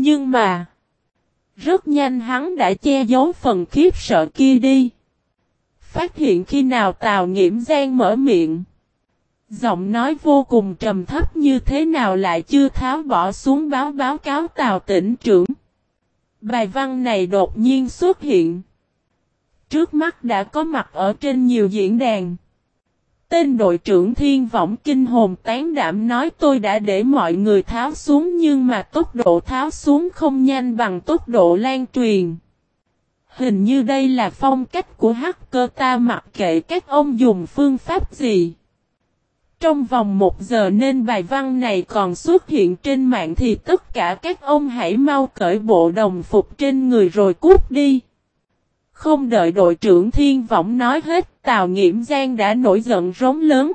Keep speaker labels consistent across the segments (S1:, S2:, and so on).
S1: Nhưng mà, rất nhanh hắn đã che giấu phần khiếp sợ kia đi. Phát hiện khi nào Tào Nghiễm Giang mở miệng. Giọng nói vô cùng trầm thấp như thế nào lại chưa tháo bỏ xuống báo báo cáo Tào tỉnh trưởng. Bài văn này đột nhiên xuất hiện. Trước mắt đã có mặt ở trên nhiều diễn đàn. Tên đội trưởng thiên võng kinh hồn tán đảm nói, tôi đã để mọi người tháo xuống, nhưng mà tốc độ tháo xuống không nhanh bằng tốc độ lan truyền. Hình như đây là phong cách của hacker ta, mặc kệ các ông dùng phương pháp gì. Trong vòng một giờ nên bài văn này còn xuất hiện trên mạng thì tất cả các ông hãy mau cởi bộ đồng phục trên người rồi cút đi. Không đợi đội trưởng thiên võng nói hết, Tào Nghiễm Giang đã nổi giận rống lớn.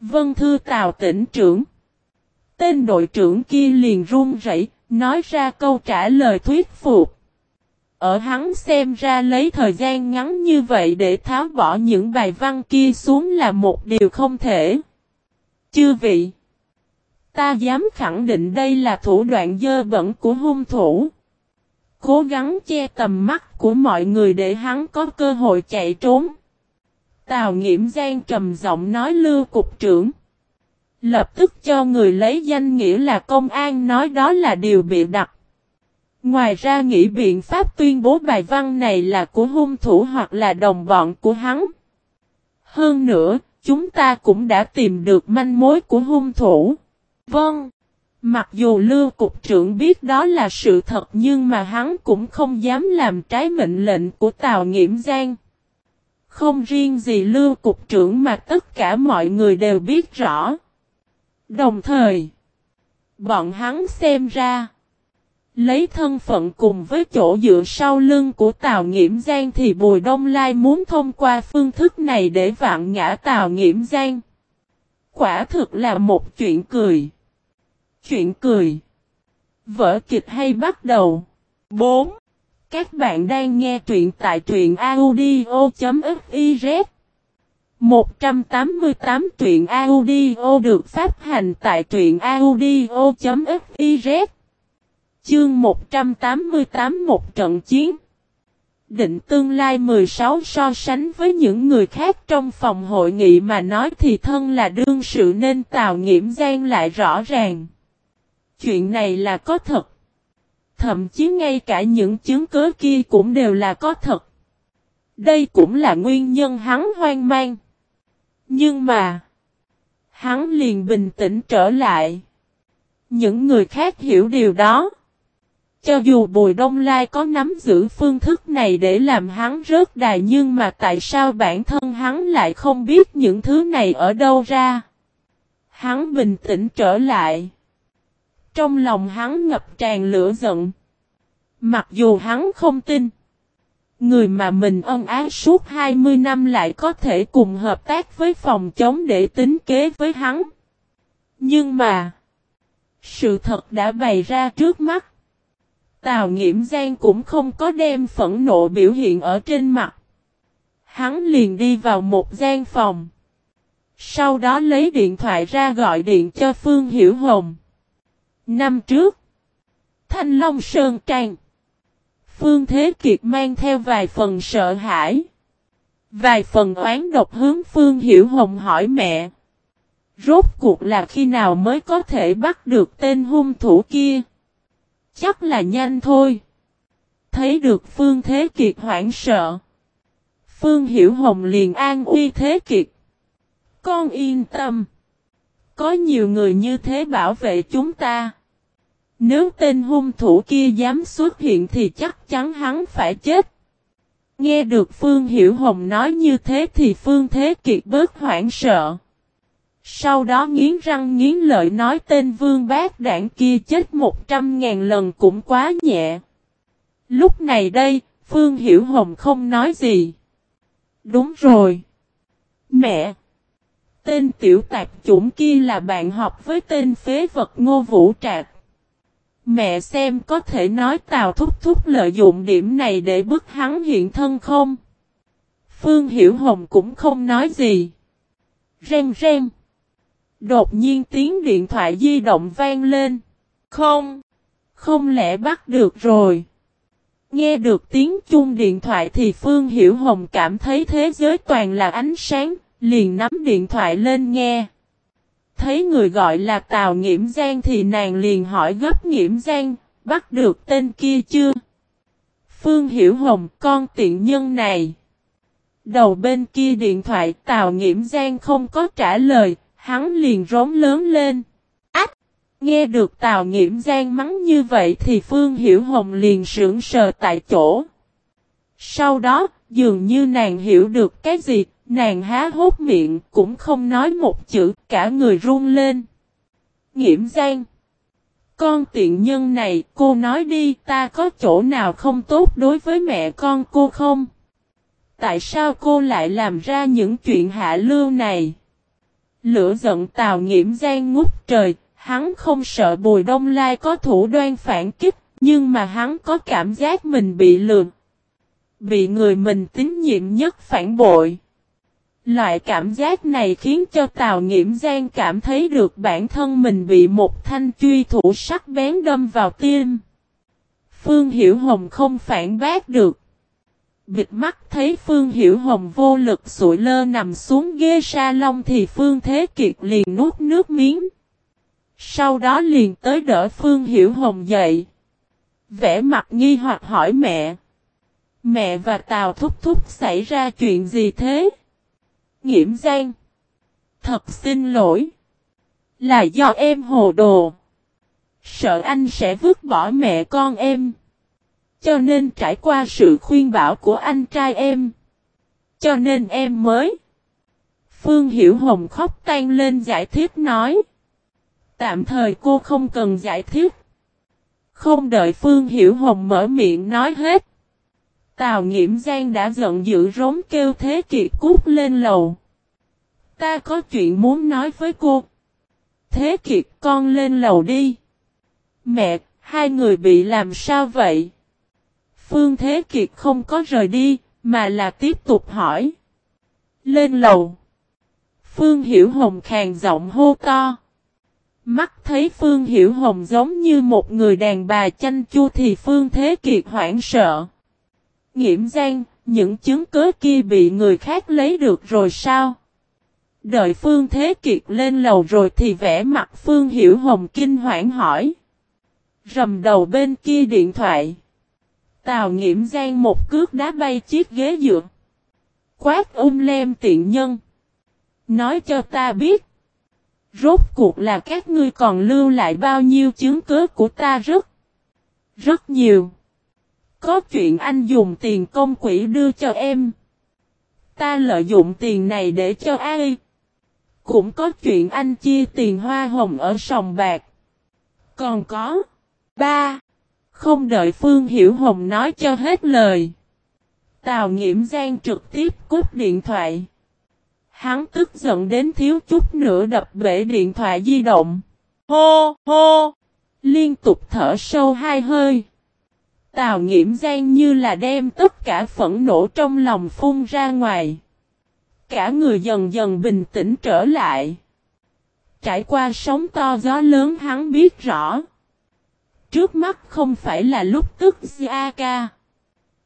S1: Vân thư Tào tỉnh trưởng. Tên đội trưởng kia liền run rẩy, nói ra câu trả lời thuyết phục. Ở hắn xem ra lấy thời gian ngắn như vậy để tháo bỏ những bài văn kia xuống là một điều không thể. Chư vị, ta dám khẳng định đây là thủ đoạn dơ bẩn của hung thủ. Cố gắng che tầm mắt của mọi người để hắn có cơ hội chạy trốn. Tào Nghiễm Giang trầm giọng nói lưu cục trưởng. Lập tức cho người lấy danh nghĩa là công an nói đó là điều bị đặt. Ngoài ra nghĩ biện pháp tuyên bố bài văn này là của hung thủ hoặc là đồng bọn của hắn. Hơn nữa, chúng ta cũng đã tìm được manh mối của hung thủ. Vâng. Mặc dù Lưu Cục trưởng biết đó là sự thật nhưng mà hắn cũng không dám làm trái mệnh lệnh của Tào Nghiễm Giang. Không riêng gì Lưu Cục trưởng mà tất cả mọi người đều biết rõ. Đồng thời, bọn hắn xem ra, lấy thân phận cùng với chỗ dựa sau lưng của Tào Nghiễm Giang thì Bùi Đông Lai muốn thông qua phương thức này để vạn ngã Tào Nghiễm Giang. Quả thực là một chuyện cười. Chuyện cười. Vở kịch hay bắt đầu. 4. Các bạn đang nghe truyện tại truyện audio.fiz 188 truyện audio được phát hành tại truyện audio.fiz Chương 188 một trận chiến Định tương lai 16 so sánh với những người khác trong phòng hội nghị mà nói thì thân là đương sự nên Tào Nghiễm Giang lại rõ ràng. Chuyện này là có thật. Thậm chí ngay cả những chứng cứ kia cũng đều là có thật. Đây cũng là nguyên nhân hắn hoang mang. Nhưng mà, hắn liền bình tĩnh trở lại. Những người khác hiểu điều đó. Cho dù Bùi Đông Lai có nắm giữ phương thức này để làm hắn rớt đài nhưng mà tại sao bản thân hắn lại không biết những thứ này ở đâu ra? Hắn bình tĩnh trở lại. Trong lòng hắn ngập tràn lửa giận. Mặc dù hắn không tin. Người mà mình ân ái suốt 20 năm lại có thể cùng hợp tác với phòng chống để tính kế với hắn. Nhưng mà. Sự thật đã bày ra trước mắt. Tào Nghiễm Giang cũng không có đem phẫn nộ biểu hiện ở trên mặt. Hắn liền đi vào một gian phòng. Sau đó lấy điện thoại ra gọi điện cho Phương Hiểu Hồng. Năm trước, Thanh Long Sơn Trang. Phương Thế Kiệt mang theo vài phần sợ hãi. Vài phần oán độc hướng Phương Hiểu Hồng hỏi mẹ. Rốt cuộc là khi nào mới có thể bắt được tên hung thủ kia? Chắc là nhanh thôi. Thấy được Phương Thế Kiệt hoảng sợ. Phương Hiểu Hồng liền an uy Thế Kiệt. Con yên tâm. Có nhiều người như thế bảo vệ chúng ta. Nếu tên hung thủ kia dám xuất hiện thì chắc chắn hắn phải chết. Nghe được Phương Hiểu Hồng nói như thế thì Phương Thế Kiệt bớt hoảng sợ. Sau đó nghiến răng nghiến lợi nói tên vương bác đảng kia chết một trăm ngàn lần cũng quá nhẹ. Lúc này đây, Phương Hiểu Hồng không nói gì. Đúng rồi. Mẹ! Tên tiểu tạp chủng kia là bạn học với tên phế vật ngô vũ trạc. Mẹ xem có thể nói Tào Thúc Thúc lợi dụng điểm này để bức hắn hiện thân không? Phương Hiểu Hồng cũng không nói gì. Rèn rèn. Đột nhiên tiếng điện thoại di động vang lên. Không. Không lẽ bắt được rồi? Nghe được tiếng chung điện thoại thì Phương Hiểu Hồng cảm thấy thế giới toàn là ánh sáng, liền nắm điện thoại lên nghe. Thấy người gọi là Tào Nghiễm Giang thì nàng liền hỏi gấp Nghiễm Giang, bắt được tên kia chưa? Phương Hiểu Hồng, con tiện nhân này. Đầu bên kia điện thoại Tào Nghiễm Giang không có trả lời, hắn liền rống lớn lên. Ách! Nghe được Tào Nghiễm Giang mắng như vậy thì Phương Hiểu Hồng liền sững sờ tại chỗ. Sau đó, dường như nàng hiểu được cái gì, nàng há hốt miệng cũng không nói một chữ, cả người run lên. Nghiễm Giang! Con tiện nhân này, cô nói đi, ta có chỗ nào không tốt đối với mẹ con cô không? Tại sao cô lại làm ra những chuyện hạ lưu này? Lửa giận Tào Nghiễm Giang ngút trời, hắn không sợ Bùi Đông Lai có thủ đoan phản kích, nhưng mà hắn có cảm giác mình bị lừa. Bị người mình tín nhiệm nhất phản bội. Loại cảm giác này khiến cho Tào Nghiễm Giang cảm thấy được bản thân mình bị một thanh truy thủ sắc bén đâm vào tim. Phương Hiểu Hồng không phản bác được. Bịt mắt thấy Phương Hiểu Hồng vô lực sụi lơ nằm xuống ghế sa lông thì Phương Thế Kiệt liền nuốt nước miếng. Sau đó liền tới đỡ Phương Hiểu Hồng dậy. Vẽ mặt nghi hoặc hỏi mẹ. Mẹ và Tào Thúc Thúc xảy ra chuyện gì thế? Nghiễm Giang. Thật xin lỗi. Là do em hồ đồ. Sợ anh sẽ vứt bỏ mẹ con em. Cho nên trải qua sự khuyên bảo của anh trai em. Cho nên em mới. Phương Hiểu Hồng khóc tan lên giải thích nói. Tạm thời cô không cần giải thích. Không đợi Phương Hiểu Hồng mở miệng nói hết. Tào Nghiễm Giang đã giận dữ rống kêu Thế Kiệt cút lên lầu. Ta có chuyện muốn nói với cô. Thế Kiệt con lên lầu đi. Mẹ, hai người bị làm sao vậy? Phương Thế Kiệt không có rời đi, mà là tiếp tục hỏi. Lên lầu. Phương Hiểu Hồng khàn giọng hô to. Mắt thấy Phương Hiểu Hồng giống như một người đàn bà chanh chua thì Phương Thế Kiệt hoảng sợ. Nghiễm Giang, những chứng cứ kia bị người khác lấy được rồi sao? Đợi Phương Thế Kiệt lên lầu rồi thì vẽ mặt Phương Hiểu Hồng kinh hoảng hỏi. Rầm đầu bên kia điện thoại. Tào Nghiễm Giang một cước đá bay chiếc ghế dựa. Quát ôm lem tiện nhân. Nói cho ta biết. Rốt cuộc là các ngươi còn lưu lại bao nhiêu chứng cứ của ta rất, rất nhiều. Có chuyện anh dùng tiền công quỹ đưa cho em. Ta lợi dụng tiền này để cho ai? Cũng có chuyện anh chia tiền hoa hồng ở sòng bạc. Còn có. Ba. Không đợi Phương Hiểu Hồng nói cho hết lời. Tào Nghiễm Giang trực tiếp cúp điện thoại. Hắn tức giận đến thiếu chút nữa đập bể điện thoại di động. Hô, hô! Liên tục thở sâu hai hơi. Tào nghiễm gian như là đem tất cả phẫn nộ trong lòng phun ra ngoài. Cả người dần dần bình tĩnh trở lại. Trải qua sóng to gió lớn hắn biết rõ. Trước mắt không phải là lúc tức Zaka.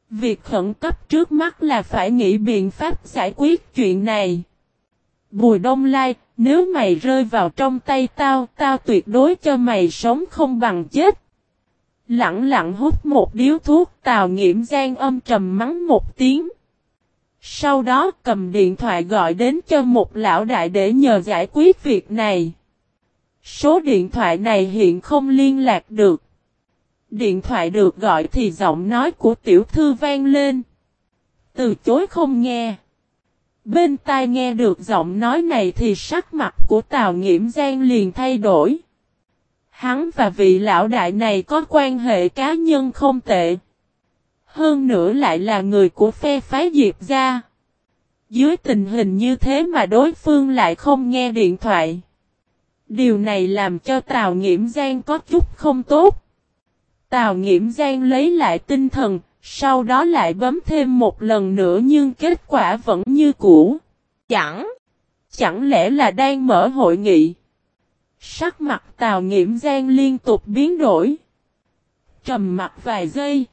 S1: Việc khẩn cấp trước mắt là phải nghĩ biện pháp giải quyết chuyện này. Bùi đông lai, nếu mày rơi vào trong tay tao, tao tuyệt đối cho mày sống không bằng chết. Lặng lặng hút một điếu thuốc, tào nghiễm gian âm trầm mắng một tiếng. Sau đó cầm điện thoại gọi đến cho một lão đại để nhờ giải quyết việc này. Số điện thoại này hiện không liên lạc được. Điện thoại được gọi thì giọng nói của tiểu thư vang lên. Từ chối không nghe. Bên tai nghe được giọng nói này thì sắc mặt của Tào Nghiễm Giang liền thay đổi. Hắn và vị lão đại này có quan hệ cá nhân không tệ. Hơn nữa lại là người của phe phái Diệp gia. Dưới tình hình như thế mà đối phương lại không nghe điện thoại. Điều này làm cho Tào Nghiễm Giang có chút không tốt. Tào Nghiễm Giang lấy lại tinh thần, sau đó lại bấm thêm một lần nữa nhưng kết quả vẫn như cũ. Chẳng, chẳng lẽ là đang mở hội nghị? Sắc mặt Tào Nghiễm Giang liên tục biến đổi. Trầm mặt vài giây.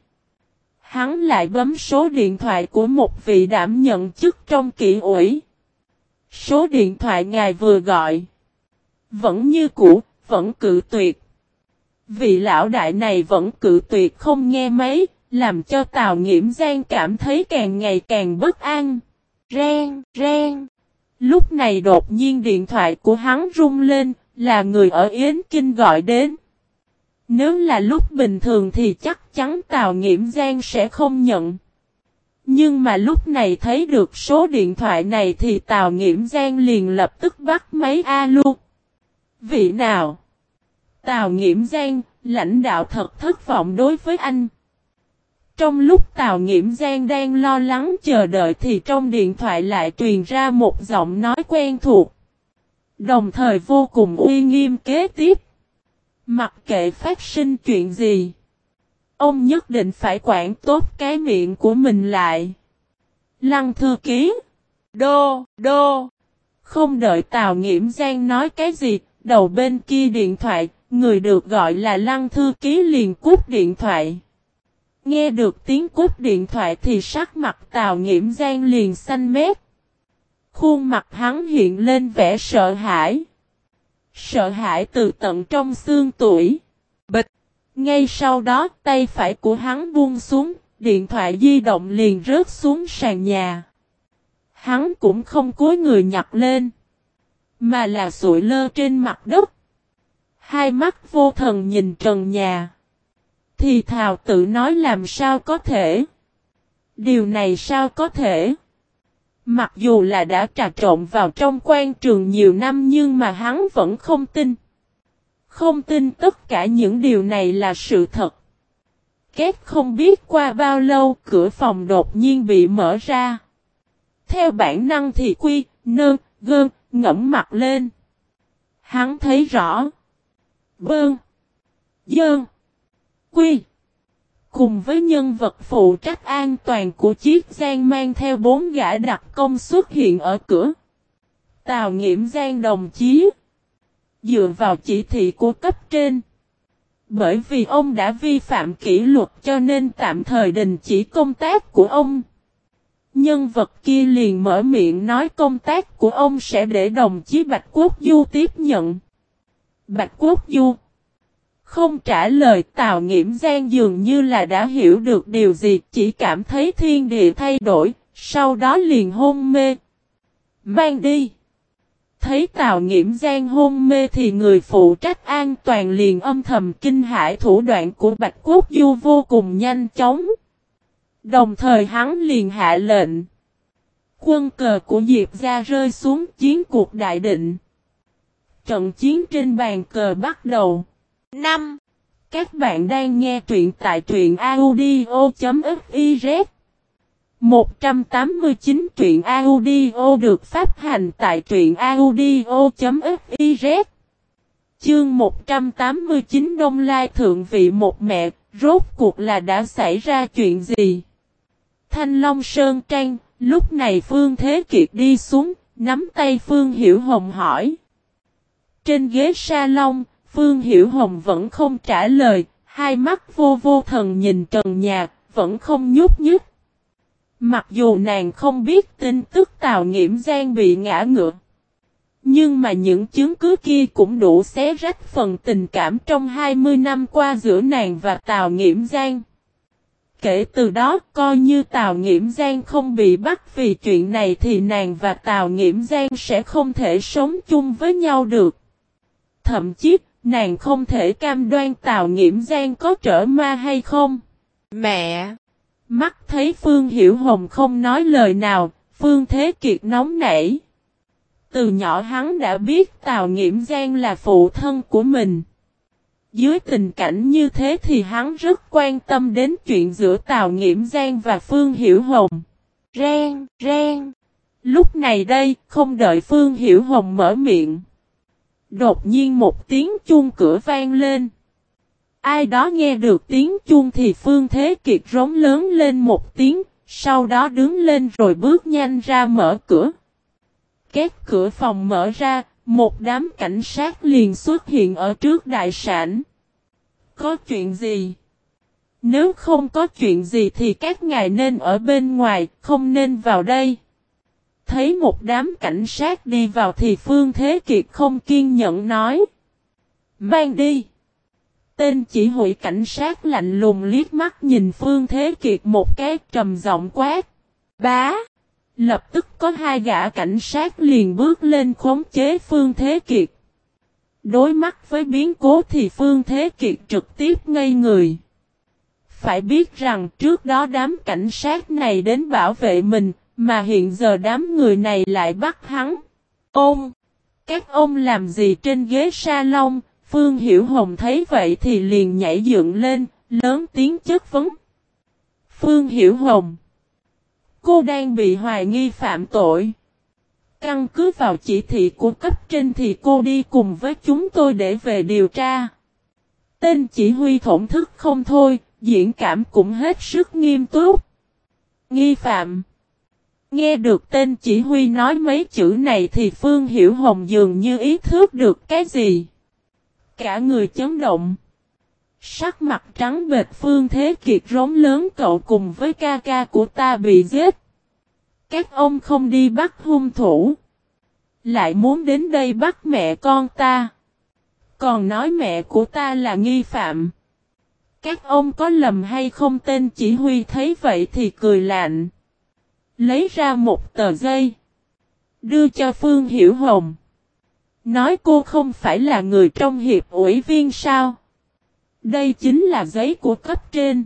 S1: Hắn lại bấm số điện thoại của một vị đảm nhận chức trong kỷ ủy. Số điện thoại ngài vừa gọi. Vẫn như cũ, vẫn cự tuyệt. Vị lão đại này vẫn cự tuyệt không nghe mấy, làm cho Tào Nghiễm Giang cảm thấy càng ngày càng bất an. Ren, ren. Lúc này đột nhiên điện thoại của hắn rung lên, là người ở Yến Kinh gọi đến. Nếu là lúc bình thường thì chắc chắn Tào Nghiễm Giang sẽ không nhận. Nhưng mà lúc này thấy được số điện thoại này thì Tào Nghiễm Giang liền lập tức bắt máy A luôn. Vị nào? Tào Nghiễm Giang, lãnh đạo thật thất vọng đối với anh. Trong lúc Tào Nghiễm Giang đang lo lắng chờ đợi thì trong điện thoại lại truyền ra một giọng nói quen thuộc. Đồng thời vô cùng uy nghiêm kế tiếp. Mặc kệ phát sinh chuyện gì. Ông nhất định phải quản tốt cái miệng của mình lại. Lăng thư ký. Đô, đô. Không đợi Tào Nghiễm Giang nói cái gì, đầu bên kia điện thoại, người được gọi là Lăng thư ký liền cúp điện thoại. Nghe được tiếng cúp điện thoại thì sắc mặt Tào Nghiễm Giang liền xanh mét. Khuôn mặt hắn hiện lên vẻ sợ hãi. Sợ hãi từ tận trong xương tuổi. Bịch. Ngay sau đó tay phải của hắn buông xuống, điện thoại di động liền rớt xuống sàn nhà. Hắn cũng không cúi người nhặt lên. Mà là sụi lơ trên mặt đất. Hai mắt vô thần nhìn trần nhà. Thì thào tự nói làm sao có thể. Điều này sao có thể. Mặc dù là đã trà trộn vào trong quan trường nhiều năm nhưng mà hắn vẫn không tin. Không tin tất cả những điều này là sự thật. Két không biết qua bao lâu cửa phòng đột nhiên bị mở ra. Theo bản năng thì quy, nơn, gơn, ngẫm mặt lên. Hắn thấy rõ. Bơn. Dơn. Quy. Cùng với nhân vật phụ trách an toàn của chiếc gian mang theo bốn gã đặc công xuất hiện ở cửa. Tào Nghiễm Giang đồng chí. Dựa vào chỉ thị của cấp trên. Bởi vì ông đã vi phạm kỷ luật cho nên tạm thời đình chỉ công tác của ông. Nhân vật kia liền mở miệng nói công tác của ông sẽ để đồng chí Bạch Quốc Du tiếp nhận. Bạch Quốc Du không trả lời Tào Nghiễm Giang dường như là đã hiểu được điều gì, chỉ cảm thấy thiên địa thay đổi, sau đó liền hôn mê. Mang đi. Thấy Tào Nghiễm Giang hôn mê thì người phụ trách an toàn liền âm thầm kinh hãi thủ đoạn của Bạch Quốc Du vô cùng nhanh chóng. Đồng thời hắn liền hạ lệnh. Quân cờ của Diệp gia rơi xuống chiến cuộc đại định. Trận chiến trên bàn cờ bắt đầu. 5. Các bạn đang nghe truyện tại truyện audio.fiz 189 truyện audio được phát hành tại truyện audio.fiz Chương 189 Đông Lai Thượng Vị Một Mẹ, rốt cuộc là đã xảy ra chuyện gì? Thanh Long Sơn Trang, lúc này Phương Thế Kiệt đi xuống, nắm tay Phương Hiểu Hồng hỏi. Trên ghế salon, Phương Hiểu Hồng vẫn không trả lời, hai mắt vô vô thần nhìn trần nhà, vẫn không nhúc nhích. Mặc dù nàng không biết tin tức Tào Nghiễm Giang bị ngã ngựa. Nhưng mà những chứng cứ kia cũng đủ xé rách phần tình cảm trong 20 năm qua giữa nàng và Tào Nghiễm Giang. Kể từ đó, coi như Tào Nghiễm Giang không bị bắt vì chuyện này thì nàng và Tào Nghiễm Giang sẽ không thể sống chung với nhau được. Thậm chí, Nàng không thể cam đoan Tào Nghiễm Giang có trở ma hay không. Mẹ! Mắt thấy Phương Hiểu Hồng không nói lời nào, Phương Thế Kiệt nóng nảy. Từ nhỏ hắn đã biết Tào Nghiễm Giang là phụ thân của mình. Dưới tình cảnh như thế thì hắn rất quan tâm đến chuyện giữa Tào Nghiễm Giang và Phương Hiểu Hồng. Ren, ren. Lúc này đây, không đợi Phương Hiểu Hồng mở miệng. Đột nhiên một tiếng chuông cửa vang lên. Ai đó nghe được tiếng chuông thì Phương Thế Kiệt rống lớn lên một tiếng, sau đó đứng lên rồi bước nhanh ra mở cửa. Két cửa phòng mở ra, một đám cảnh sát liền xuất hiện ở trước đại sản. Có chuyện gì? Nếu không có chuyện gì thì các ngài nên ở bên ngoài, không nên vào đây. Thấy một đám cảnh sát đi vào thì Phương Thế Kiệt không kiên nhẫn nói. Mang đi. Tên chỉ huy cảnh sát lạnh lùng liếc mắt nhìn Phương Thế Kiệt một cái trầm giọng quát. Bá. Lập tức có hai gã cảnh sát liền bước lên khống chế Phương Thế Kiệt. Đối mắt với biến cố thì Phương Thế Kiệt trực tiếp ngây người. Phải biết rằng trước đó đám cảnh sát này đến bảo vệ mình, mà hiện giờ đám người này lại bắt hắn. Ôm! Các ông làm gì trên ghế salon, Phương Hiểu Hồng thấy vậy thì liền nhảy dựng lên, lớn tiếng chất vấn. Phương Hiểu Hồng Cô đang bị hoài nghi phạm tội. Căn cứ vào chỉ thị của cấp trên thì cô đi cùng với chúng tôi để về điều tra. Tên chỉ huy thổn thức không thôi, diễn cảm cũng hết sức nghiêm túc. Nghi phạm Nghe được tên chỉ huy nói mấy chữ này thì Phương Hiểu Hồng dường như ý thức được cái gì. Cả người chấn động. Sắc mặt trắng bệt Phương Thế Kiệt rống lớn cậu cùng với ca ca của ta bị giết. Các ông không đi bắt hung thủ. Lại muốn đến đây bắt mẹ con ta. Còn nói mẹ của ta là nghi phạm. Các ông có lầm hay không tên chỉ huy thấy vậy thì cười lạnh. Lấy ra một tờ giấy. Đưa cho Phương Hiểu Hồng. Nói cô không phải là người trong hiệp ủy viên sao. Đây chính là giấy của cấp trên.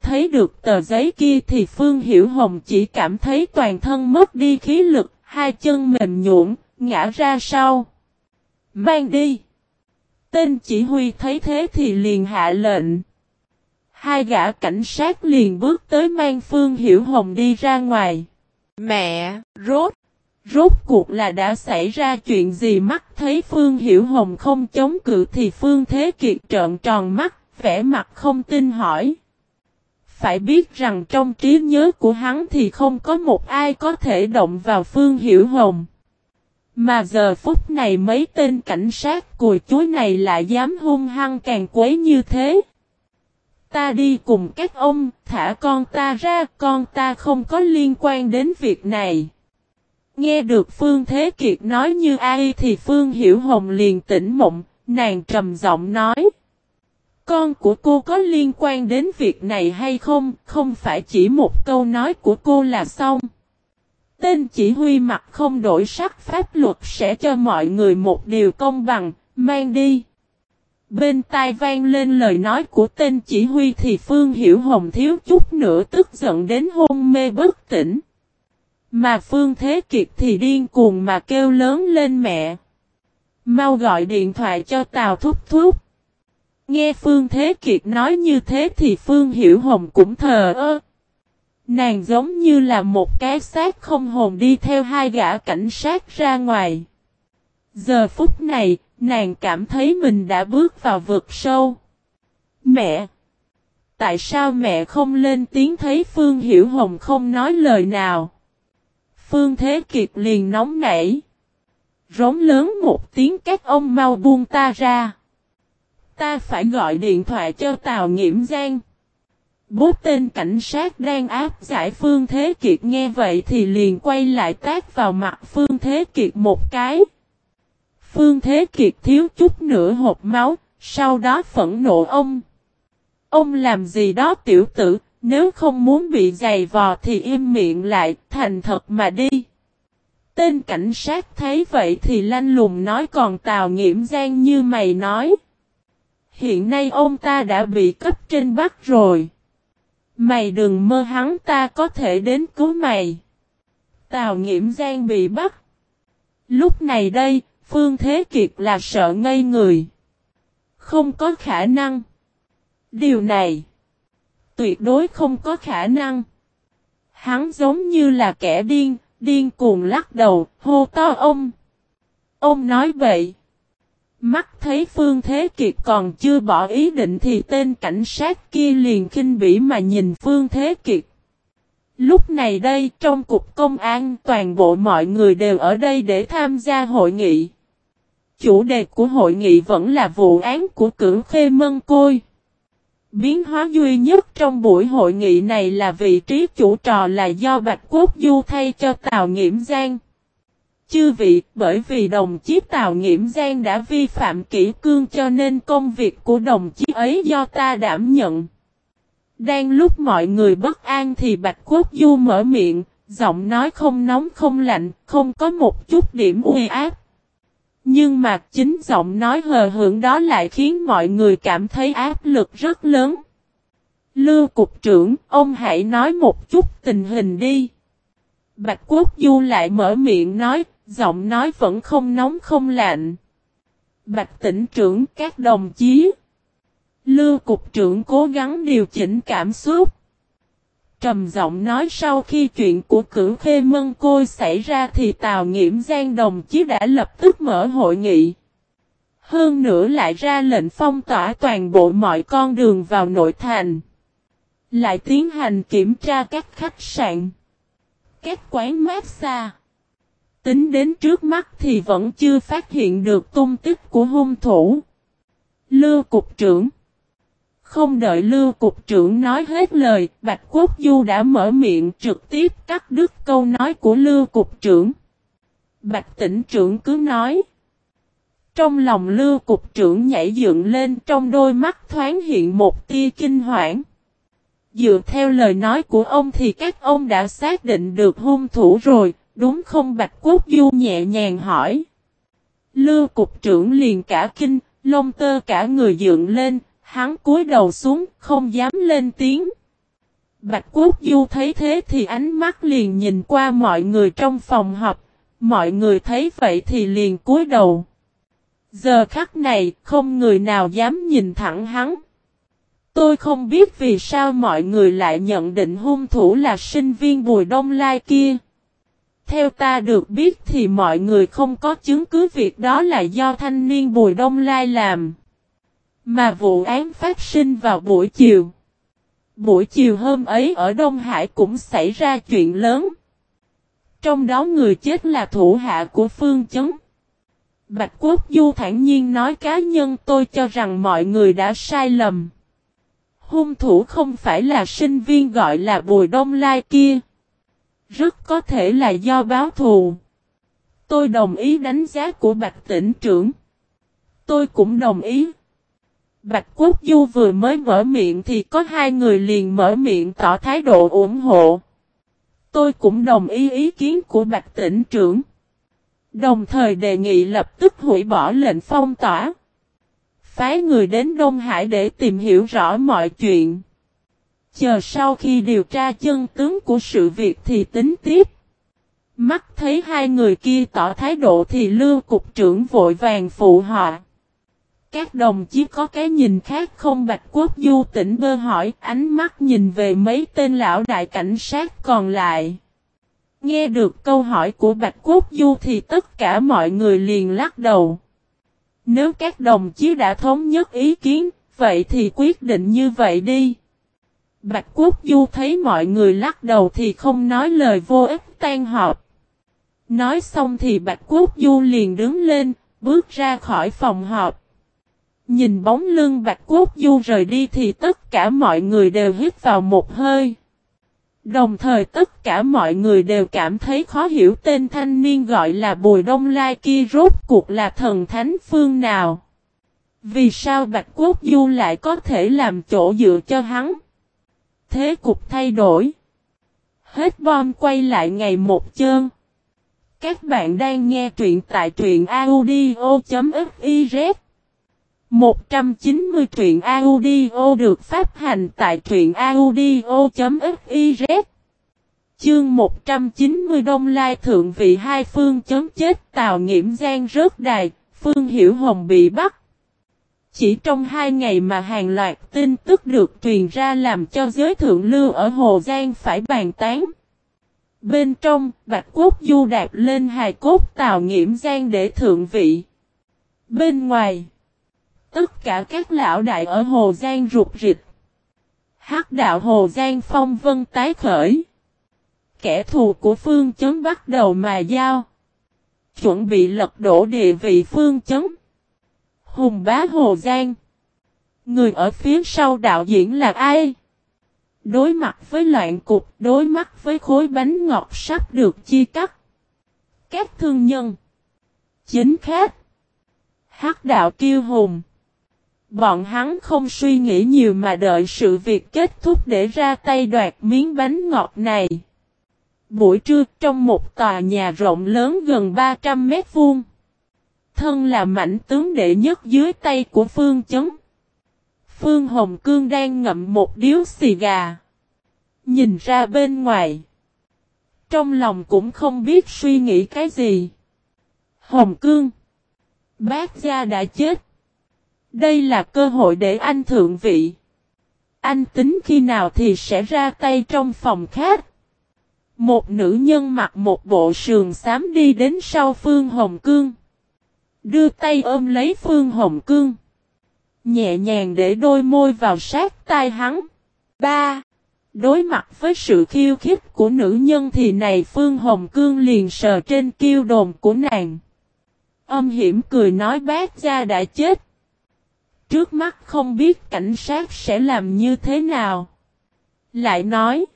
S1: Thấy được tờ giấy kia thì Phương Hiểu Hồng chỉ cảm thấy toàn thân mất đi khí lực, hai chân mềm nhũn, ngã ra sau. Mang đi. Tên chỉ huy thấy thế thì liền hạ lệnh. Hai gã cảnh sát liền bước tới mang Phương Hiểu Hồng đi ra ngoài. Mẹ, rốt. Rốt cuộc là đã xảy ra chuyện gì mắt thấy Phương Hiểu Hồng không chống cự thì Phương Thế Kiệt trợn tròn mắt, vẻ mặt không tin hỏi. Phải biết rằng trong trí nhớ của hắn thì không có một ai có thể động vào Phương Hiểu Hồng. Mà giờ phút này mấy tên cảnh sát cùi chuối này lại dám hung hăng càng quấy như thế. Ta đi cùng các ông, thả con ta ra, con ta không có liên quan đến việc này. Nghe được Phương Thế Kiệt nói như ai thì Phương Hiểu Hồng liền tỉnh mộng, nàng trầm giọng nói. Con của cô có liên quan đến việc này hay không, không phải chỉ một câu nói của cô là xong. Tên chỉ huy mặt không đổi sắc pháp luật sẽ cho mọi người một điều công bằng, mang đi. Bên tai vang lên lời nói của tên chỉ huy thì Phương Hiểu Hồng thiếu chút nữa tức giận đến hôn mê bất tỉnh. Mà Phương Thế Kiệt thì điên cuồng mà kêu lớn lên mẹ. Mau gọi điện thoại cho Tào Thúc Thúc. Nghe Phương Thế Kiệt nói như thế thì Phương Hiểu Hồng cũng thờ ơ. Nàng giống như là một cái xác không hồn đi theo hai gã cảnh sát ra ngoài. Giờ phút này, nàng cảm thấy mình đã bước vào vực sâu. Mẹ! Tại sao mẹ không lên tiếng thấy Phương Hiểu Hồng không nói lời nào? Phương Thế Kiệt liền nóng nảy. Rống lớn một tiếng các ông mau buông ta ra. Ta phải gọi điện thoại cho Tào Nghiễm Giang. Bố tên cảnh sát đang áp giải Phương Thế Kiệt nghe vậy thì liền quay lại tác vào mặt Phương Thế Kiệt một cái. Phương Thế Kiệt thiếu chút nữa hộp máu, sau đó phẫn nộ ông. Ông làm gì đó tiểu tử, nếu không muốn bị giày vò thì im miệng lại, thành thật mà đi. Tên cảnh sát thấy vậy thì lanh lùng nói còn Tào Nghiễm gian như mày nói. Hiện nay ông ta đã bị cấp trên bắt rồi. Mày đừng mơ hắn ta có thể đến cứu mày. Tào Nghiễm gian bị bắt. Lúc này đây, Phương Thế Kiệt là sợ ngây người. Không có khả năng. Điều này tuyệt đối không có khả năng. Hắn giống như là kẻ điên, điên cuồng lắc đầu, hô to ông. Ông nói vậy. Mắt thấy Phương Thế Kiệt còn chưa bỏ ý định thì tên cảnh sát kia liền khinh bỉ mà nhìn Phương Thế Kiệt. Lúc này đây trong cục công an toàn bộ mọi người đều ở đây để tham gia hội nghị. Chủ đề của hội nghị vẫn là vụ án của cửu khê mân côi. Biến hóa duy nhất trong buổi hội nghị này là vị trí chủ trò là do Bạch Quốc Du thay cho Tào Nghiễm Giang. Chư vị, bởi vì đồng chí Tào Nghiễm Giang đã vi phạm kỷ cương cho nên công việc của đồng chí ấy do ta đảm nhận. Đang lúc mọi người bất an thì Bạch Quốc Du mở miệng, giọng nói không nóng không lạnh, không có một chút điểm uy áp. Nhưng mà chính giọng nói hờ hưởng đó lại khiến mọi người cảm thấy áp lực rất lớn. Lưu Cục trưởng, ông hãy nói một chút tình hình đi. Bạch Quốc Du lại mở miệng nói, giọng nói vẫn không nóng không lạnh. Bạch tỉnh trưởng các đồng chí. Lưu Cục trưởng cố gắng điều chỉnh cảm xúc. Trầm giọng nói sau khi chuyện của cửu khê mân côi xảy ra thì Tào Nghiễm Giang đồng chí đã lập tức mở hội nghị. Hơn nữa lại ra lệnh phong tỏa toàn bộ mọi con đường vào nội thành. Lại tiến hành kiểm tra các khách sạn, các quán massage. Tính đến trước mắt thì vẫn chưa phát hiện được tung tích của hung thủ. Lưu Cục trưởng không đợi Lưu Cục trưởng nói hết lời, Bạch Quốc Du đã mở miệng trực tiếp cắt đứt câu nói của Lưu Cục trưởng. Bạch tỉnh trưởng cứ nói. Trong lòng Lưu Cục trưởng nhảy dựng lên trong đôi mắt thoáng hiện một tia kinh hoảng. Dựa theo lời nói của ông thì các ông đã xác định được hung thủ rồi, đúng không Bạch Quốc Du nhẹ nhàng hỏi. Lưu Cục trưởng liền cả kinh, lông tơ cả người dựng lên, Hắn cúi đầu xuống, không dám lên tiếng. Bạch Quốc Du thấy thế thì ánh mắt liền nhìn qua mọi người trong phòng họp. Mọi người thấy vậy thì liền cúi đầu. Giờ khắc này, không người nào dám nhìn thẳng hắn. Tôi không biết vì sao mọi người lại nhận định hung thủ là sinh viên Bùi Đông Lai kia. Theo ta được biết thì mọi người không có chứng cứ việc đó là do thanh niên Bùi Đông Lai làm. Mà vụ án phát sinh vào buổi chiều. Buổi chiều hôm ấy ở Đông Hải cũng xảy ra chuyện lớn. Trong đó người chết là thủ hạ của Phương Chấn. Bạch Quốc Du thản nhiên nói cá nhân tôi cho rằng mọi người đã sai lầm. Hung thủ không phải là sinh viên gọi là Bùi Đông Lai kia. Rất có thể là do báo thù. Tôi đồng ý đánh giá của Bạch tỉnh trưởng. Tôi cũng đồng ý. Bạch Quốc Du vừa mới mở miệng thì có hai người liền mở miệng tỏ thái độ ủng hộ. Tôi cũng đồng ý ý kiến của Bạch tỉnh trưởng. Đồng thời đề nghị lập tức hủy bỏ lệnh phong tỏa. Phái người đến Đông Hải để tìm hiểu rõ mọi chuyện. Chờ sau khi điều tra chân tướng của sự việc thì tính tiếp. Mắt thấy hai người kia tỏ thái độ thì lưu cục trưởng vội vàng phụ họ. Các đồng chí có cái nhìn khác không Bạch Quốc Du tỉnh bơ hỏi ánh mắt nhìn về mấy tên lão đại cảnh sát còn lại. Nghe được câu hỏi của Bạch Quốc Du thì tất cả mọi người liền lắc đầu. Nếu các đồng chí đã thống nhất ý kiến, vậy thì quyết định như vậy đi. Bạch Quốc Du thấy mọi người lắc đầu thì không nói lời vô ích tan họp. Nói xong thì Bạch Quốc Du liền đứng lên, bước ra khỏi phòng họp. Nhìn bóng lưng Bạch Quốc Du rời đi thì tất cả mọi người đều hít vào một hơi. Đồng thời tất cả mọi người đều cảm thấy khó hiểu tên thanh niên gọi là Bùi Đông Lai kia rốt cuộc là thần thánh phương nào. Vì sao Bạch Quốc Du lại có thể làm chỗ dựa cho hắn? Thế cục thay đổi. Hết bom quay lại ngày một chân. Các bạn đang nghe truyện tại truyện audio.fif 190 truyện audio được phát hành tại truyện audio.fiz Chương 190 Đông Lai Thượng vị hai phương chấm chết Tào Nghiễm Giang rớt đài, Phương Hiểu Hồng bị bắt. Chỉ trong hai ngày mà hàng loạt tin tức được truyền ra làm cho giới thượng lưu ở Hồ Giang phải bàn tán. Bên trong, Bạch Quốc Du đạp lên hài cốt Tào Nghiễm Giang để thượng vị. Bên ngoài Tất cả các lão đại ở Hồ Giang rụt rịch. Hắc đạo Hồ Giang phong vân tái khởi. Kẻ thù của phương chấn bắt đầu mà giao. Chuẩn bị lật đổ địa vị phương chấn. Hùng bá Hồ Giang. Người ở phía sau đạo diễn là ai? Đối mặt với loạn cục, đối mặt với khối bánh ngọt sắp được chia cắt. Các thương nhân. Chính khách. Hắc đạo kiêu hùng. Bọn hắn không suy nghĩ nhiều mà đợi sự việc kết thúc để ra tay đoạt miếng bánh ngọt này. Buổi trưa, trong một tòa nhà rộng lớn gần 300 mét vuông. Thân là mảnh tướng đệ nhất dưới tay của Phương Chấn. Phương Hồng Cương đang ngậm một điếu xì gà. Nhìn ra bên ngoài. Trong lòng cũng không biết suy nghĩ cái gì. Hồng Cương. Bác gia đã chết. Đây là cơ hội để anh thượng vị. Anh tính khi nào thì sẽ ra tay trong phòng khác. Một nữ nhân mặc một bộ sườn xám đi đến sau Phương Hồng Cương. Đưa tay ôm lấy Phương Hồng Cương. Nhẹ nhàng để đôi môi vào sát tai hắn. Ba. Đối mặt với sự khiêu khích của nữ nhân thì này Phương Hồng Cương liền sờ trên kiêu đồn của nàng. Âm hiểm cười nói bác gia đã chết. Trước mắt không biết cảnh sát sẽ làm như thế nào. Lại nói.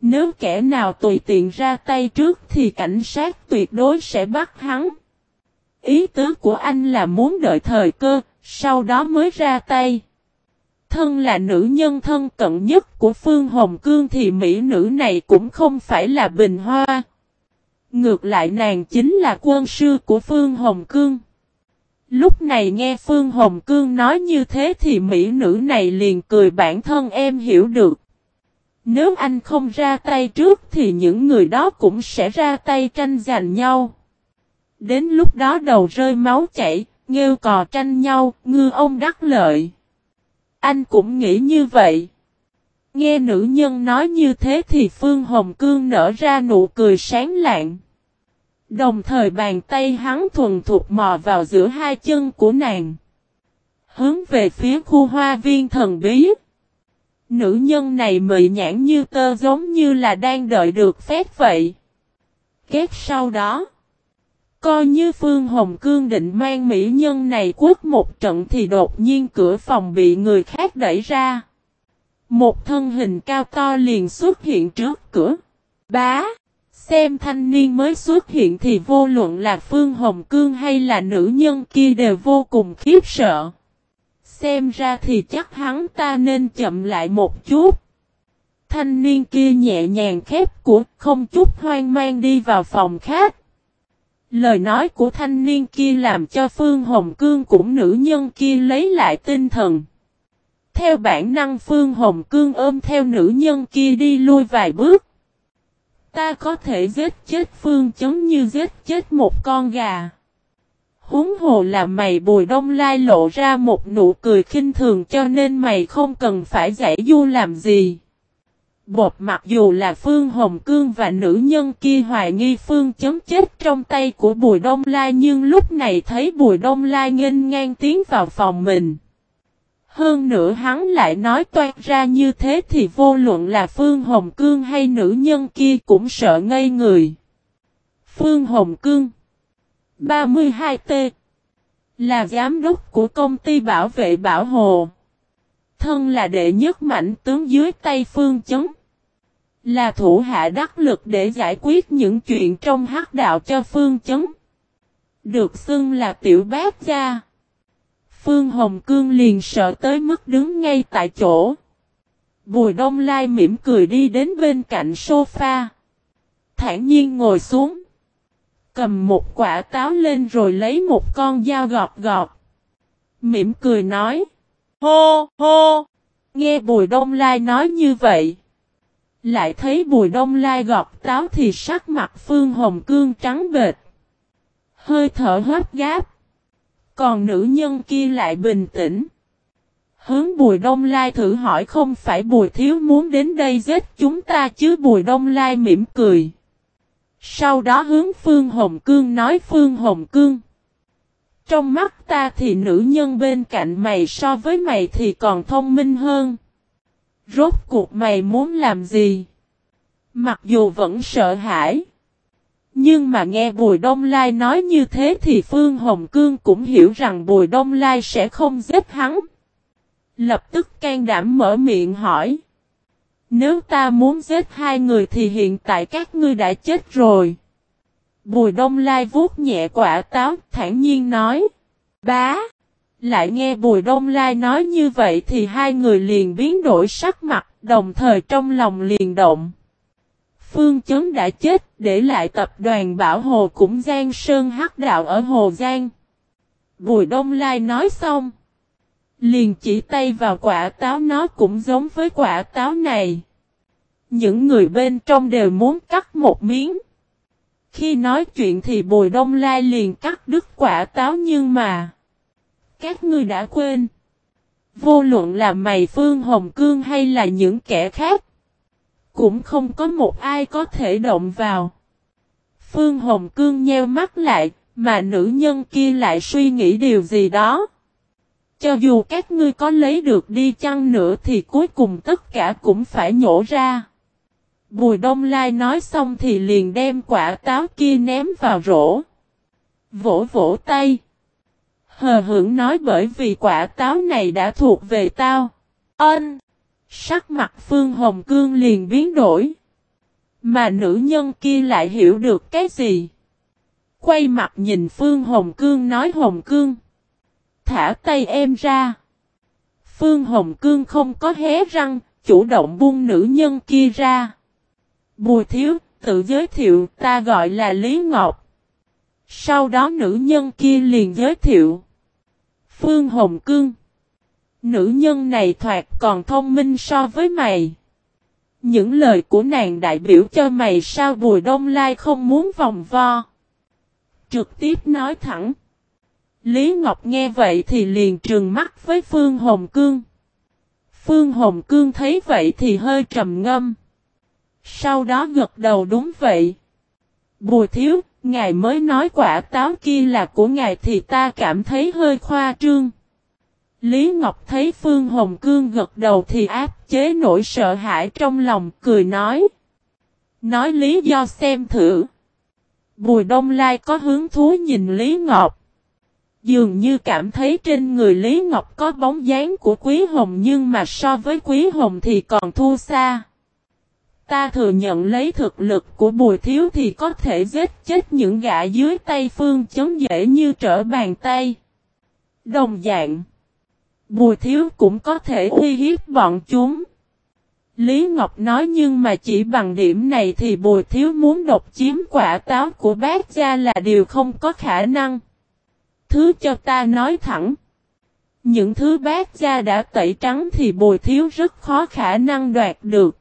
S1: Nếu kẻ nào tùy tiện ra tay trước thì cảnh sát tuyệt đối sẽ bắt hắn. Ý tứ của anh là muốn đợi thời cơ, sau đó mới ra tay. Thân là nữ nhân thân cận nhất của Phương Hồng Cương thì mỹ nữ này cũng không phải là bình hoa. Ngược lại nàng chính là quân sư của Phương Hồng Cương. Lúc này nghe Phương Hồng Cương nói như thế thì mỹ nữ này liền cười bản thân em hiểu được. Nếu anh không ra tay trước thì những người đó cũng sẽ ra tay tranh giành nhau. Đến lúc đó đầu rơi máu chảy, nghêu cò tranh nhau, ngư ông đắc lợi. Anh cũng nghĩ như vậy. Nghe nữ nhân nói như thế thì Phương Hồng Cương nở ra nụ cười sáng lạng. Đồng thời bàn tay hắn thuần thuộc mò vào giữa hai chân của nàng. Hướng về phía khu hoa viên thần bí. Nữ nhân này mị nhãn như tơ giống như là đang đợi được phép vậy. Kết sau đó. Coi như Phương Hồng Cương định mang mỹ nhân này quất một trận thì đột nhiên cửa phòng bị người khác đẩy ra. Một thân hình cao to liền xuất hiện trước cửa. Bá! Xem thanh niên mới xuất hiện thì vô luận là Phương Hồng Cương hay là nữ nhân kia đều vô cùng khiếp sợ. Xem ra thì chắc hắn ta nên chậm lại một chút. Thanh niên kia nhẹ nhàng khép của không chút hoang mang đi vào phòng khác. Lời nói của thanh niên kia làm cho Phương Hồng Cương cũng nữ nhân kia lấy lại tinh thần. Theo bản năng Phương Hồng Cương ôm theo nữ nhân kia đi lui vài bước. Ta có thể giết chết Phương chấm như giết chết một con gà. Húng hồ là mày bùi đông lai lộ ra một nụ cười khinh thường cho nên mày không cần phải giải du làm gì. Bột mặc dù là Phương Hồng Cương và nữ nhân kia hoài nghi Phương chấm chết trong tay của Bùi Đông Lai nhưng lúc này thấy Bùi Đông Lai nghênh ngang tiến vào phòng mình. Hơn nữa hắn lại nói toát ra như thế thì vô luận là Phương Hồng Cương hay nữ nhân kia cũng sợ ngây người. Phương Hồng Cương 32T Là giám đốc của công ty bảo vệ bảo hồ. Thân là đệ nhất mạnh tướng dưới tay Phương Chấn. Là thủ hạ đắc lực để giải quyết những chuyện trong hắc đạo cho Phương Chấn. Được xưng là tiểu bác gia. Phương Hồng Cương liền sợ tới mức đứng ngay tại chỗ. Bùi Đông Lai mỉm cười đi đến bên cạnh sofa. Thản nhiên ngồi xuống. Cầm một quả táo lên rồi lấy một con dao gọt gọt. Mỉm cười nói. Hô, hô. Nghe Bùi Đông Lai nói như vậy. Lại thấy Bùi Đông Lai gọt táo thì sắc mặt Phương Hồng Cương trắng bệt. Hơi thở hấp gáp. Còn nữ nhân kia lại bình tĩnh. Hướng Bùi Đông Lai thử hỏi không phải Bùi Thiếu muốn đến đây giết chúng ta chứ Bùi Đông Lai mỉm cười. Sau đó hướng Phương Hồng Cương nói, Phương Hồng Cương. Trong mắt ta thì nữ nhân bên cạnh mày so với mày thì còn thông minh hơn. Rốt cuộc mày muốn làm gì? Mặc dù vẫn sợ hãi. Nhưng mà nghe Bùi Đông Lai nói như thế thì Phương Hồng Cương cũng hiểu rằng Bùi Đông Lai sẽ không giết hắn. Lập tức can đảm mở miệng hỏi. Nếu ta muốn giết hai người thì hiện tại các ngươi đã chết rồi. Bùi đông lai vuốt nhẹ quả táo, thản nhiên nói. Bá. Lại nghe bùi đông lai nói như vậy thì hai người liền biến đổi sắc mặt, đồng thời trong lòng liền động. Phương Chấn đã chết, để lại tập đoàn Bảo Hồ cũng Giang Sơn hắc đạo ở Hồ Giang. Bùi Đông Lai nói xong. Liền chỉ tay vào quả táo nó cũng giống với quả táo này. Những người bên trong đều muốn cắt một miếng. Khi nói chuyện thì Bùi Đông Lai liền cắt đứt quả táo nhưng mà. Các ngươi đã quên. Vô luận là mày Phương Hồng Cương hay là những kẻ khác. Cũng không có một ai có thể động vào. Phương Hồng Cương nheo mắt lại, mà nữ nhân kia lại suy nghĩ điều gì đó. Cho dù các ngươi có lấy được đi chăng nữa thì cuối cùng tất cả cũng phải nhổ ra. Bùi Đông Lai nói xong thì liền đem quả táo kia ném vào rổ. Vỗ vỗ tay. Hờ hưởng nói bởi vì quả táo này đã thuộc về tao. Ân. Sắc mặt Phương Hồng Cương liền biến đổi. Mà nữ nhân kia lại hiểu được cái gì? Quay mặt nhìn Phương Hồng Cương nói Hồng Cương. Thả tay em ra. Phương Hồng Cương không có hé răng, chủ động buông nữ nhân kia ra. Bùi thiếu, tự giới thiệu ta gọi là Lý Ngọc. Sau đó nữ nhân kia liền giới thiệu. Phương Hồng Cương. Nữ nhân này thoạt còn thông minh so với mày. Những lời của nàng đại biểu cho mày sao Bùi Đông Lai không muốn vòng vo. Trực tiếp nói thẳng. Lý Ngọc nghe vậy thì liền trừng mắt với Phương Hồng Cương. Phương Hồng Cương thấy vậy thì hơi trầm ngâm. Sau đó gật đầu đúng vậy. Bùi thiếu, ngài mới nói quả táo kia là của ngài thì ta cảm thấy hơi khoa trương. Lý Ngọc thấy Phương Hồng Cương gật đầu thì áp chế nỗi sợ hãi trong lòng, cười nói. Nói lý do xem thử. Bùi Đông Lai có hướng thú nhìn Lý Ngọc. Dường như cảm thấy trên người Lý Ngọc có bóng dáng của Quý Hồng nhưng mà so với Quý Hồng thì còn thua xa. Ta thừa nhận lấy thực lực của Bùi Thiếu thì có thể giết chết những gã dưới tay phương chống dễ như trở bàn tay. Đồng dạng. Bùi Thiếu cũng có thể uy hiếp bọn chúng. Lý Ngọc nói nhưng mà chỉ bằng điểm này thì Bùi Thiếu muốn độc chiếm quả táo của bác gia là điều không có khả năng. Thứ cho ta nói thẳng. Những thứ bác gia đã tẩy trắng thì Bùi Thiếu rất khó khả năng đoạt được.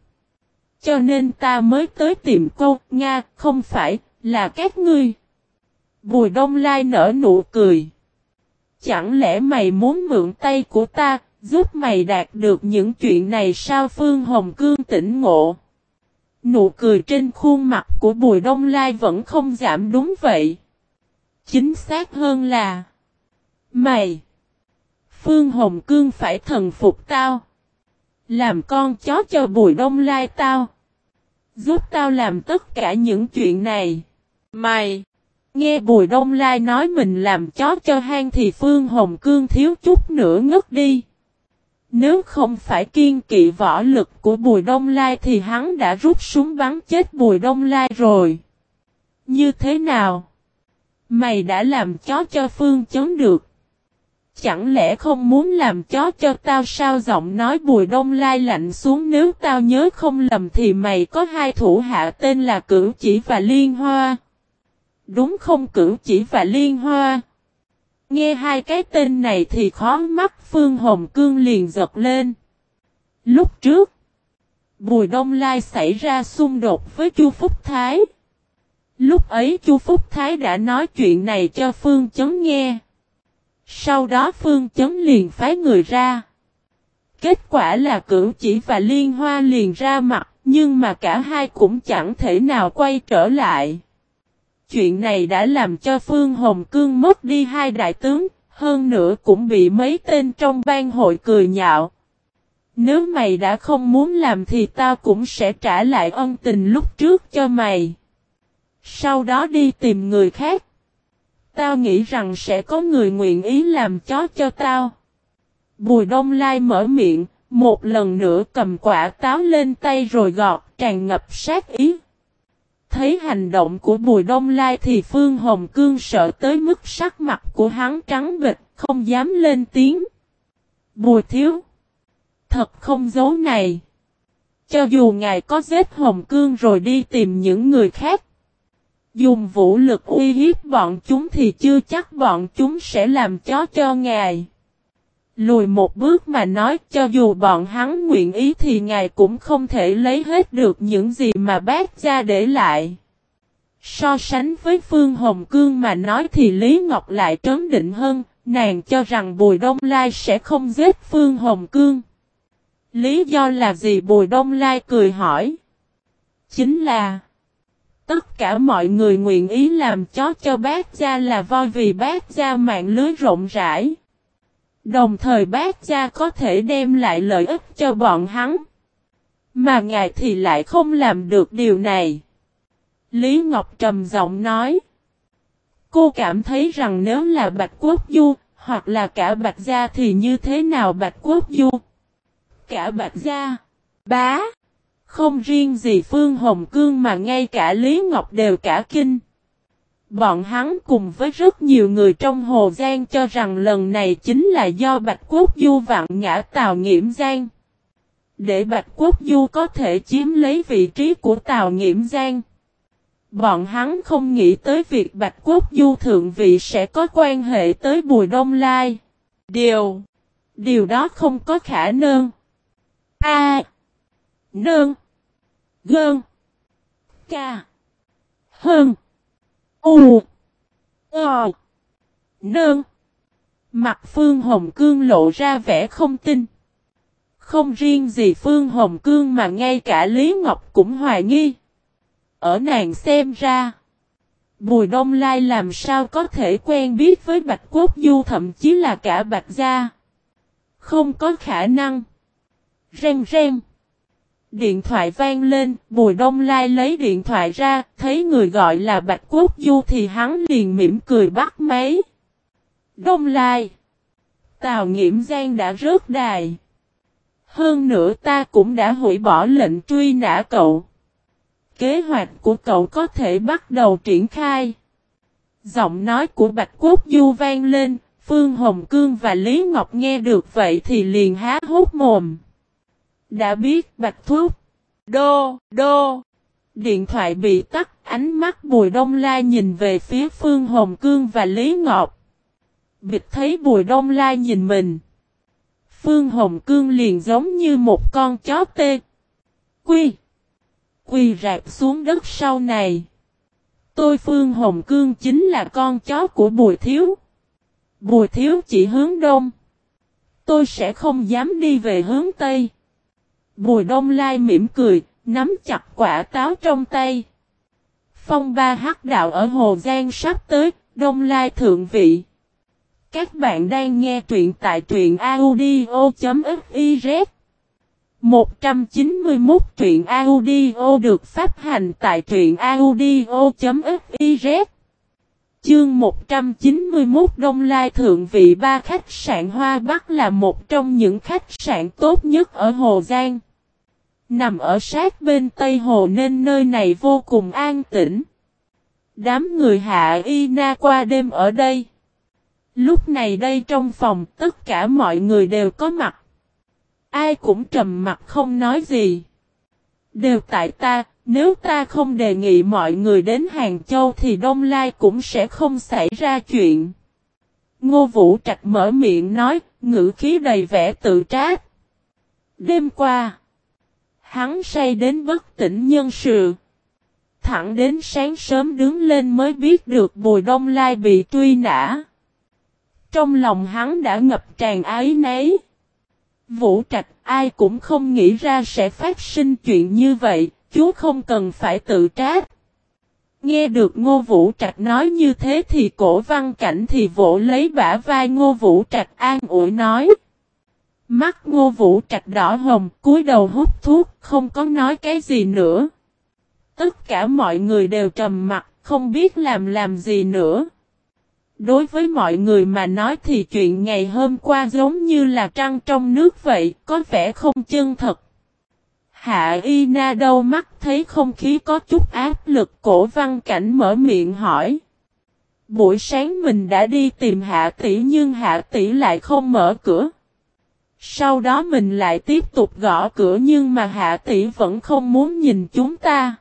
S1: Cho nên ta mới tới tìm cô, Nga, không phải, là các ngươi. Bùi Đông Lai nở nụ cười. Chẳng lẽ mày muốn mượn tay của ta, giúp mày đạt được những chuyện này sao Phương Hồng Cương tỉnh ngộ? Nụ cười trên khuôn mặt của Bùi Đông Lai vẫn không giảm đúng vậy. Chính xác hơn là Mày Phương Hồng Cương phải thần phục tao. Làm con chó cho Bùi Đông Lai tao. Giúp tao làm tất cả những chuyện này. Mày! Nghe Bùi Đông Lai nói mình làm chó cho hang thì Phương Hồng Cương thiếu chút nữa ngất đi. Nếu không phải kiên kỵ võ lực của Bùi Đông Lai thì hắn đã rút súng bắn chết Bùi Đông Lai rồi. Như thế nào? Mày đã làm chó cho Phương chấn được. Chẳng lẽ không muốn làm chó cho tao sao giọng nói bùi đông lai lạnh xuống nếu tao nhớ không lầm thì mày có hai thủ hạ tên là Cửu Chỉ và Liên Hoa. Đúng không Cửu Chỉ và Liên Hoa? Nghe hai cái tên này thì khó mắt Phương Hồng Cương liền giật lên. Lúc trước, Bùi Đông Lai xảy ra xung đột với Chu Phúc Thái. Lúc ấy Chu Phúc Thái đã nói chuyện này cho Phương Chấn nghe. Sau đó Phương Chấn liền phái người ra. Kết quả là cửu chỉ và liên hoa liền ra mặt, nhưng mà cả hai cũng chẳng thể nào quay trở lại. Chuyện này đã làm cho Phương Hồng Cương mất đi hai đại tướng, hơn nữa cũng bị mấy tên trong ban hội cười nhạo. Nếu mày đã không muốn làm thì tao cũng sẽ trả lại ân tình lúc trước cho mày. Sau đó đi tìm người khác. Tao nghĩ rằng sẽ có người nguyện ý làm chó cho tao. Bùi đông lai mở miệng, một lần nữa cầm quả táo lên tay rồi gọt tràn ngập sát ý. Thấy hành động của Bùi Đông Lai thì Phương Hồng Cương sợ tới mức sắc mặt của hắn trắng bịch, không dám lên tiếng. Bùi thiếu. Thật không giấu này. Cho dù ngài có giết Hồng Cương rồi đi tìm những người khác. Dùng vũ lực uy hiếp bọn chúng thì chưa chắc bọn chúng sẽ làm chó cho ngài. Lùi một bước mà nói cho dù bọn hắn nguyện ý thì ngài cũng không thể lấy hết được những gì mà bác gia để lại. So sánh với Phương Hồng Cương mà nói thì Lý Ngọc lại trấn định hơn, nàng cho rằng Bùi Đông Lai sẽ không giết Phương Hồng Cương. Lý do là gì Bùi Đông Lai cười hỏi? Chính là Tất cả mọi người nguyện ý làm chó cho bác gia là voi vì bác gia mạng lưới rộng rãi. Đồng thời bác gia có thể đem lại lợi ích cho bọn hắn. Mà ngài thì lại không làm được điều này. Lý Ngọc trầm giọng nói. Cô cảm thấy rằng nếu là Bạch Quốc Du, hoặc là cả Bạch Gia thì như thế nào Bạch Quốc Du? Cả Bạch Gia. Bá. Không riêng gì Phương Hồng Cương mà ngay cả Lý Ngọc đều cả kinh. Bọn hắn cùng với rất nhiều người trong Hồ Giang cho rằng lần này chính là do Bạch Quốc Du vạn ngã Tào Nghiễm Giang. Để Bạch Quốc Du có thể chiếm lấy vị trí của Tào Nghiễm Giang. Bọn hắn không nghĩ tới việc Bạch Quốc Du thượng vị sẽ có quan hệ tới Bùi Đông Lai. Điều. Điều đó không có khả năng. A. À, nương. Gơn. Ca. Hơn. U. Ờ. Nương. Mặt Phương Hồng Cương lộ ra vẻ không tin. Không riêng gì Phương Hồng Cương mà ngay cả Lý Ngọc cũng hoài nghi. Ở nàng xem ra. Bùi Đông Lai làm sao có thể quen biết với Bạch Quốc Du, thậm chí là cả Bạch Gia. Không có khả năng. Ren ren. Điện thoại vang lên, Bùi Đông Lai lấy điện thoại ra, thấy người gọi là Bạch Quốc Du thì hắn liền mỉm cười bắt máy. Đông Lai. Tào Nghiễm Giang đã rớt đài. Hơn nữa ta cũng đã hủy bỏ lệnh truy nã cậu. Kế hoạch của cậu có thể bắt đầu triển khai. Giọng nói của Bạch Quốc Du vang lên, Phương Hồng Cương và Lý Ngọc nghe được vậy thì liền há hốt mồm. Đã biết bạch thuốc. Đô, đô. Điện thoại bị tắt, ánh mắt Bùi Đông Lai nhìn về phía Phương Hồng Cương và Lý Ngọc. Bịch thấy Bùi Đông Lai nhìn mình. Phương Hồng Cương liền giống như một con chó tê. Quy. Quy rạp xuống đất sau này. Tôi Phương Hồng Cương chính là con chó của Bùi Thiếu. Bùi Thiếu chỉ hướng đông. Tôi sẽ không dám đi về hướng Tây. Bùi đông lai mỉm cười, nắm chặt quả táo trong tay. Phong ba hắc đạo ở Hồ Giang sắp tới, đông lai thượng vị. Các bạn đang nghe truyện tại truyện audio.fiz 191 truyện audio được phát hành tại truyện audio.fiz Chương 191 Đông Lai Thượng vị ba khách sạn Hoa Bắc là một trong những khách sạn tốt nhất ở Hồ Giang. Nằm ở sát bên Tây Hồ nên nơi này vô cùng an tĩnh. Đám người hạ y na qua đêm ở đây. Lúc này đây trong phòng tất cả mọi người đều có mặt. Ai cũng trầm mặt không nói gì. Đều tại ta, nếu ta không đề nghị mọi người đến Hàng Châu thì Đông Lai cũng sẽ không xảy ra chuyện. Ngô Vũ Trạch mở miệng nói, ngữ khí đầy vẻ tự trách. Đêm qua, Hắn say đến bất tỉnh nhân sự. Thẳng đến sáng sớm đứng lên mới biết được Bùi Đông Lai bị truy nã. Trong lòng hắn đã ngập tràn ái nấy. Vũ Trạch ai cũng không nghĩ ra sẽ phát sinh chuyện như vậy, chú không cần phải tự trách. Nghe được Ngô Vũ Trạch nói như thế thì cổ văn cảnh thì vỗ lấy bả vai Ngô Vũ Trạch an ủi nói. Mắt ngô vũ trạch đỏ hồng, cúi đầu hút thuốc, không có nói cái gì nữa. Tất cả mọi người đều trầm mặt, không biết làm làm gì nữa. Đối với mọi người mà nói thì chuyện ngày hôm qua giống như là trăng trong nước vậy, có vẻ không chân thật. Hạ Y Na đâu mắt thấy không khí có chút áp lực cổ văn cảnh mở miệng hỏi. Buổi sáng mình đã đi tìm Hạ Tỷ nhưng Hạ Tỷ lại không mở cửa. Sau đó mình lại tiếp tục gõ cửa nhưng mà Hạ Tỷ vẫn không muốn nhìn chúng ta.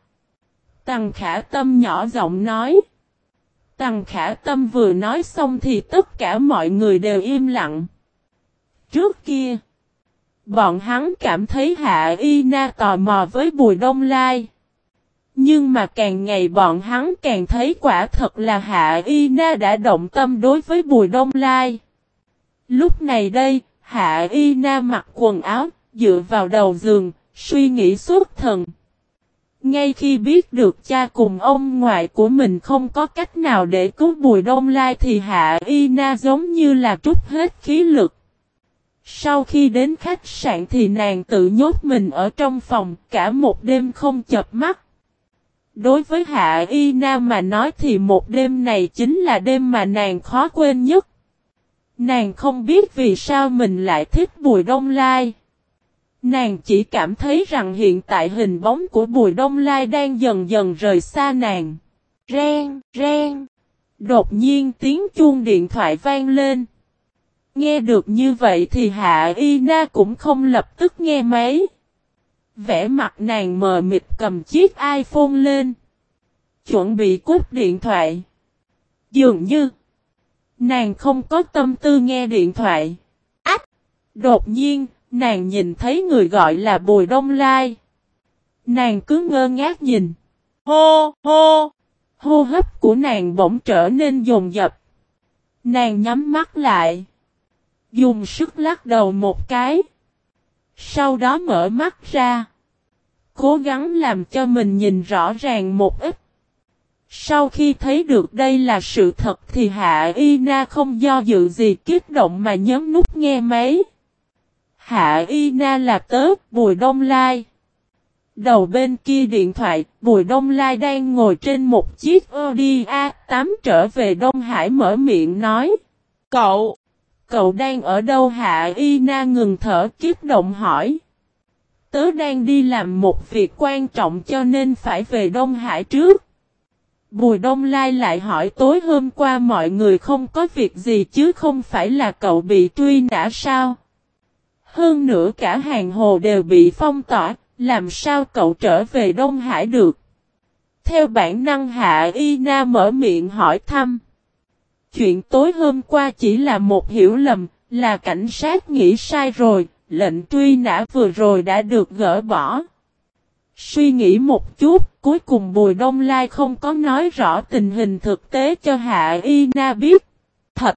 S1: Tằng khả tâm nhỏ giọng nói. Tằng khả tâm vừa nói xong thì tất cả mọi người đều im lặng. Trước kia, bọn hắn cảm thấy Hạ Y Na tò mò với Bùi Đông Lai. Nhưng mà càng ngày bọn hắn càng thấy quả thật là Hạ Y Na đã động tâm đối với Bùi Đông Lai. Lúc này đây, Hạ Y Na mặc quần áo, dựa vào đầu giường, suy nghĩ suốt thần. Ngay khi biết được cha cùng ông ngoại của mình không có cách nào để cứu Bùi Đông Lai thì Hạ Y Na giống như là trút hết khí lực. Sau khi đến khách sạn thì nàng tự nhốt mình ở trong phòng cả một đêm không chập mắt. Đối với Hạ Y Na mà nói thì một đêm này chính là đêm mà nàng khó quên nhất. Nàng không biết vì sao mình lại thích Bùi Đông Lai. Nàng chỉ cảm thấy rằng hiện tại hình bóng của Bùi Đông Lai đang dần dần rời xa nàng. Ren, ren. Đột nhiên tiếng chuông điện thoại vang lên. Nghe được như vậy thì Hạ Y Na cũng không lập tức nghe máy. Vẽ mặt nàng mờ mịt cầm chiếc iPhone lên. Chuẩn bị cúp điện thoại. Dường như. Nàng không có tâm tư nghe điện thoại. Ách! Đột nhiên, nàng nhìn thấy người gọi là Bùi Đông Lai. Nàng cứ ngơ ngác nhìn. Hô! Hô! Hô hấp của nàng bỗng trở nên dồn dập. Nàng nhắm mắt lại. Dùng sức lắc đầu một cái. Sau đó mở mắt ra. Cố gắng làm cho mình nhìn rõ ràng một ít. Sau khi thấy được đây là sự thật thì Hạ Y Na không do dự gì kích động mà nhấn nút nghe máy. Hạ Y Na là tớ, Bùi Đông Lai. Đầu bên kia điện thoại, Bùi Đông Lai đang ngồi trên một chiếc Audi A8 trở về Đông Hải mở miệng nói. Cậu! Cậu đang ở đâu Hạ Y Na ngừng thở kiếp động hỏi. Tớ đang đi làm một việc quan trọng cho nên phải về Đông Hải trước. Bùi Đông Lai lại hỏi tối hôm qua mọi người không có việc gì chứ không phải là cậu bị truy nã sao? Hơn nữa cả hàng hồ đều bị phong tỏa, làm sao cậu trở về Đông Hải được? Theo bản năng Hạ Y Na mở miệng hỏi thăm. Chuyện tối hôm qua chỉ là một hiểu lầm, là cảnh sát nghĩ sai rồi, lệnh truy nã vừa rồi đã được gỡ bỏ. Suy nghĩ một chút, cuối cùng Bùi Đông Lai không có nói rõ tình hình thực tế cho Hạ Y Na biết. Thật,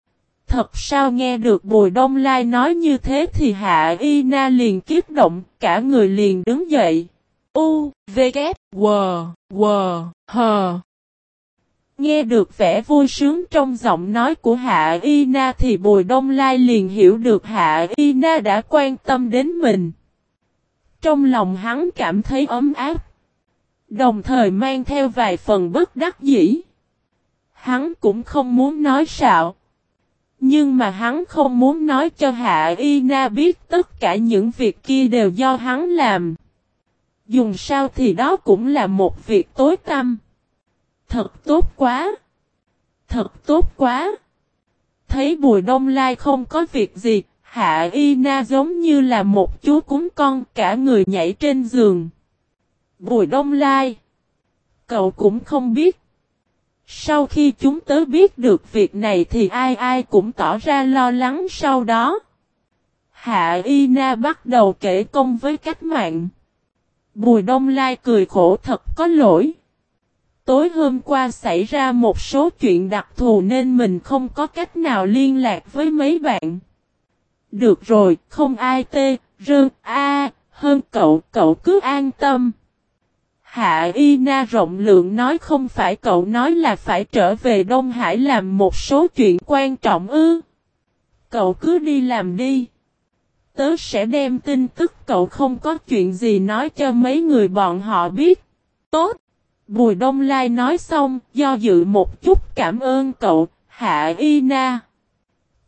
S1: thật sao nghe được Bùi Đông Lai nói như thế thì Hạ Y Na liền kiếp động, cả người liền đứng dậy. U, V, K, W, W, H. Nghe được vẻ vui sướng trong giọng nói của Hạ Y Na thì Bùi Đông Lai liền hiểu được Hạ Y Na đã quan tâm đến mình. Trong lòng hắn cảm thấy ấm áp. Đồng thời mang theo vài phần bất đắc dĩ. Hắn cũng không muốn nói sạo, Nhưng mà hắn không muốn nói cho Hạ Y Na biết tất cả những việc kia đều do hắn làm. Dùng sao thì đó cũng là một việc tối tăm. Thật tốt quá. Thật tốt quá. Thấy Bùi Đông Lai không có việc gì, Hạ Y Na giống như là một chú cúng con cả người nhảy trên giường. Bùi Đông Lai. Cậu cũng không biết. Sau khi chúng tớ biết được việc này thì ai ai cũng tỏ ra lo lắng sau đó. Hạ Y Na bắt đầu kể công với cách mạng. Bùi Đông Lai cười khổ thật có lỗi. Tối hôm qua xảy ra một số chuyện đặc thù nên mình không có cách nào liên lạc với mấy bạn. Được rồi, không ai tê, rơn, a, hơn cậu, cậu cứ an tâm. Hạ Y Na rộng lượng nói không phải cậu nói là phải trở về Đông Hải làm một số chuyện quan trọng ư. Cậu cứ đi làm đi. Tớ sẽ đem tin tức cậu không có chuyện gì nói cho mấy người bọn họ biết. Tốt. Bùi Đông Lai nói xong, do dự một chút cảm ơn cậu, Hạ Y Na.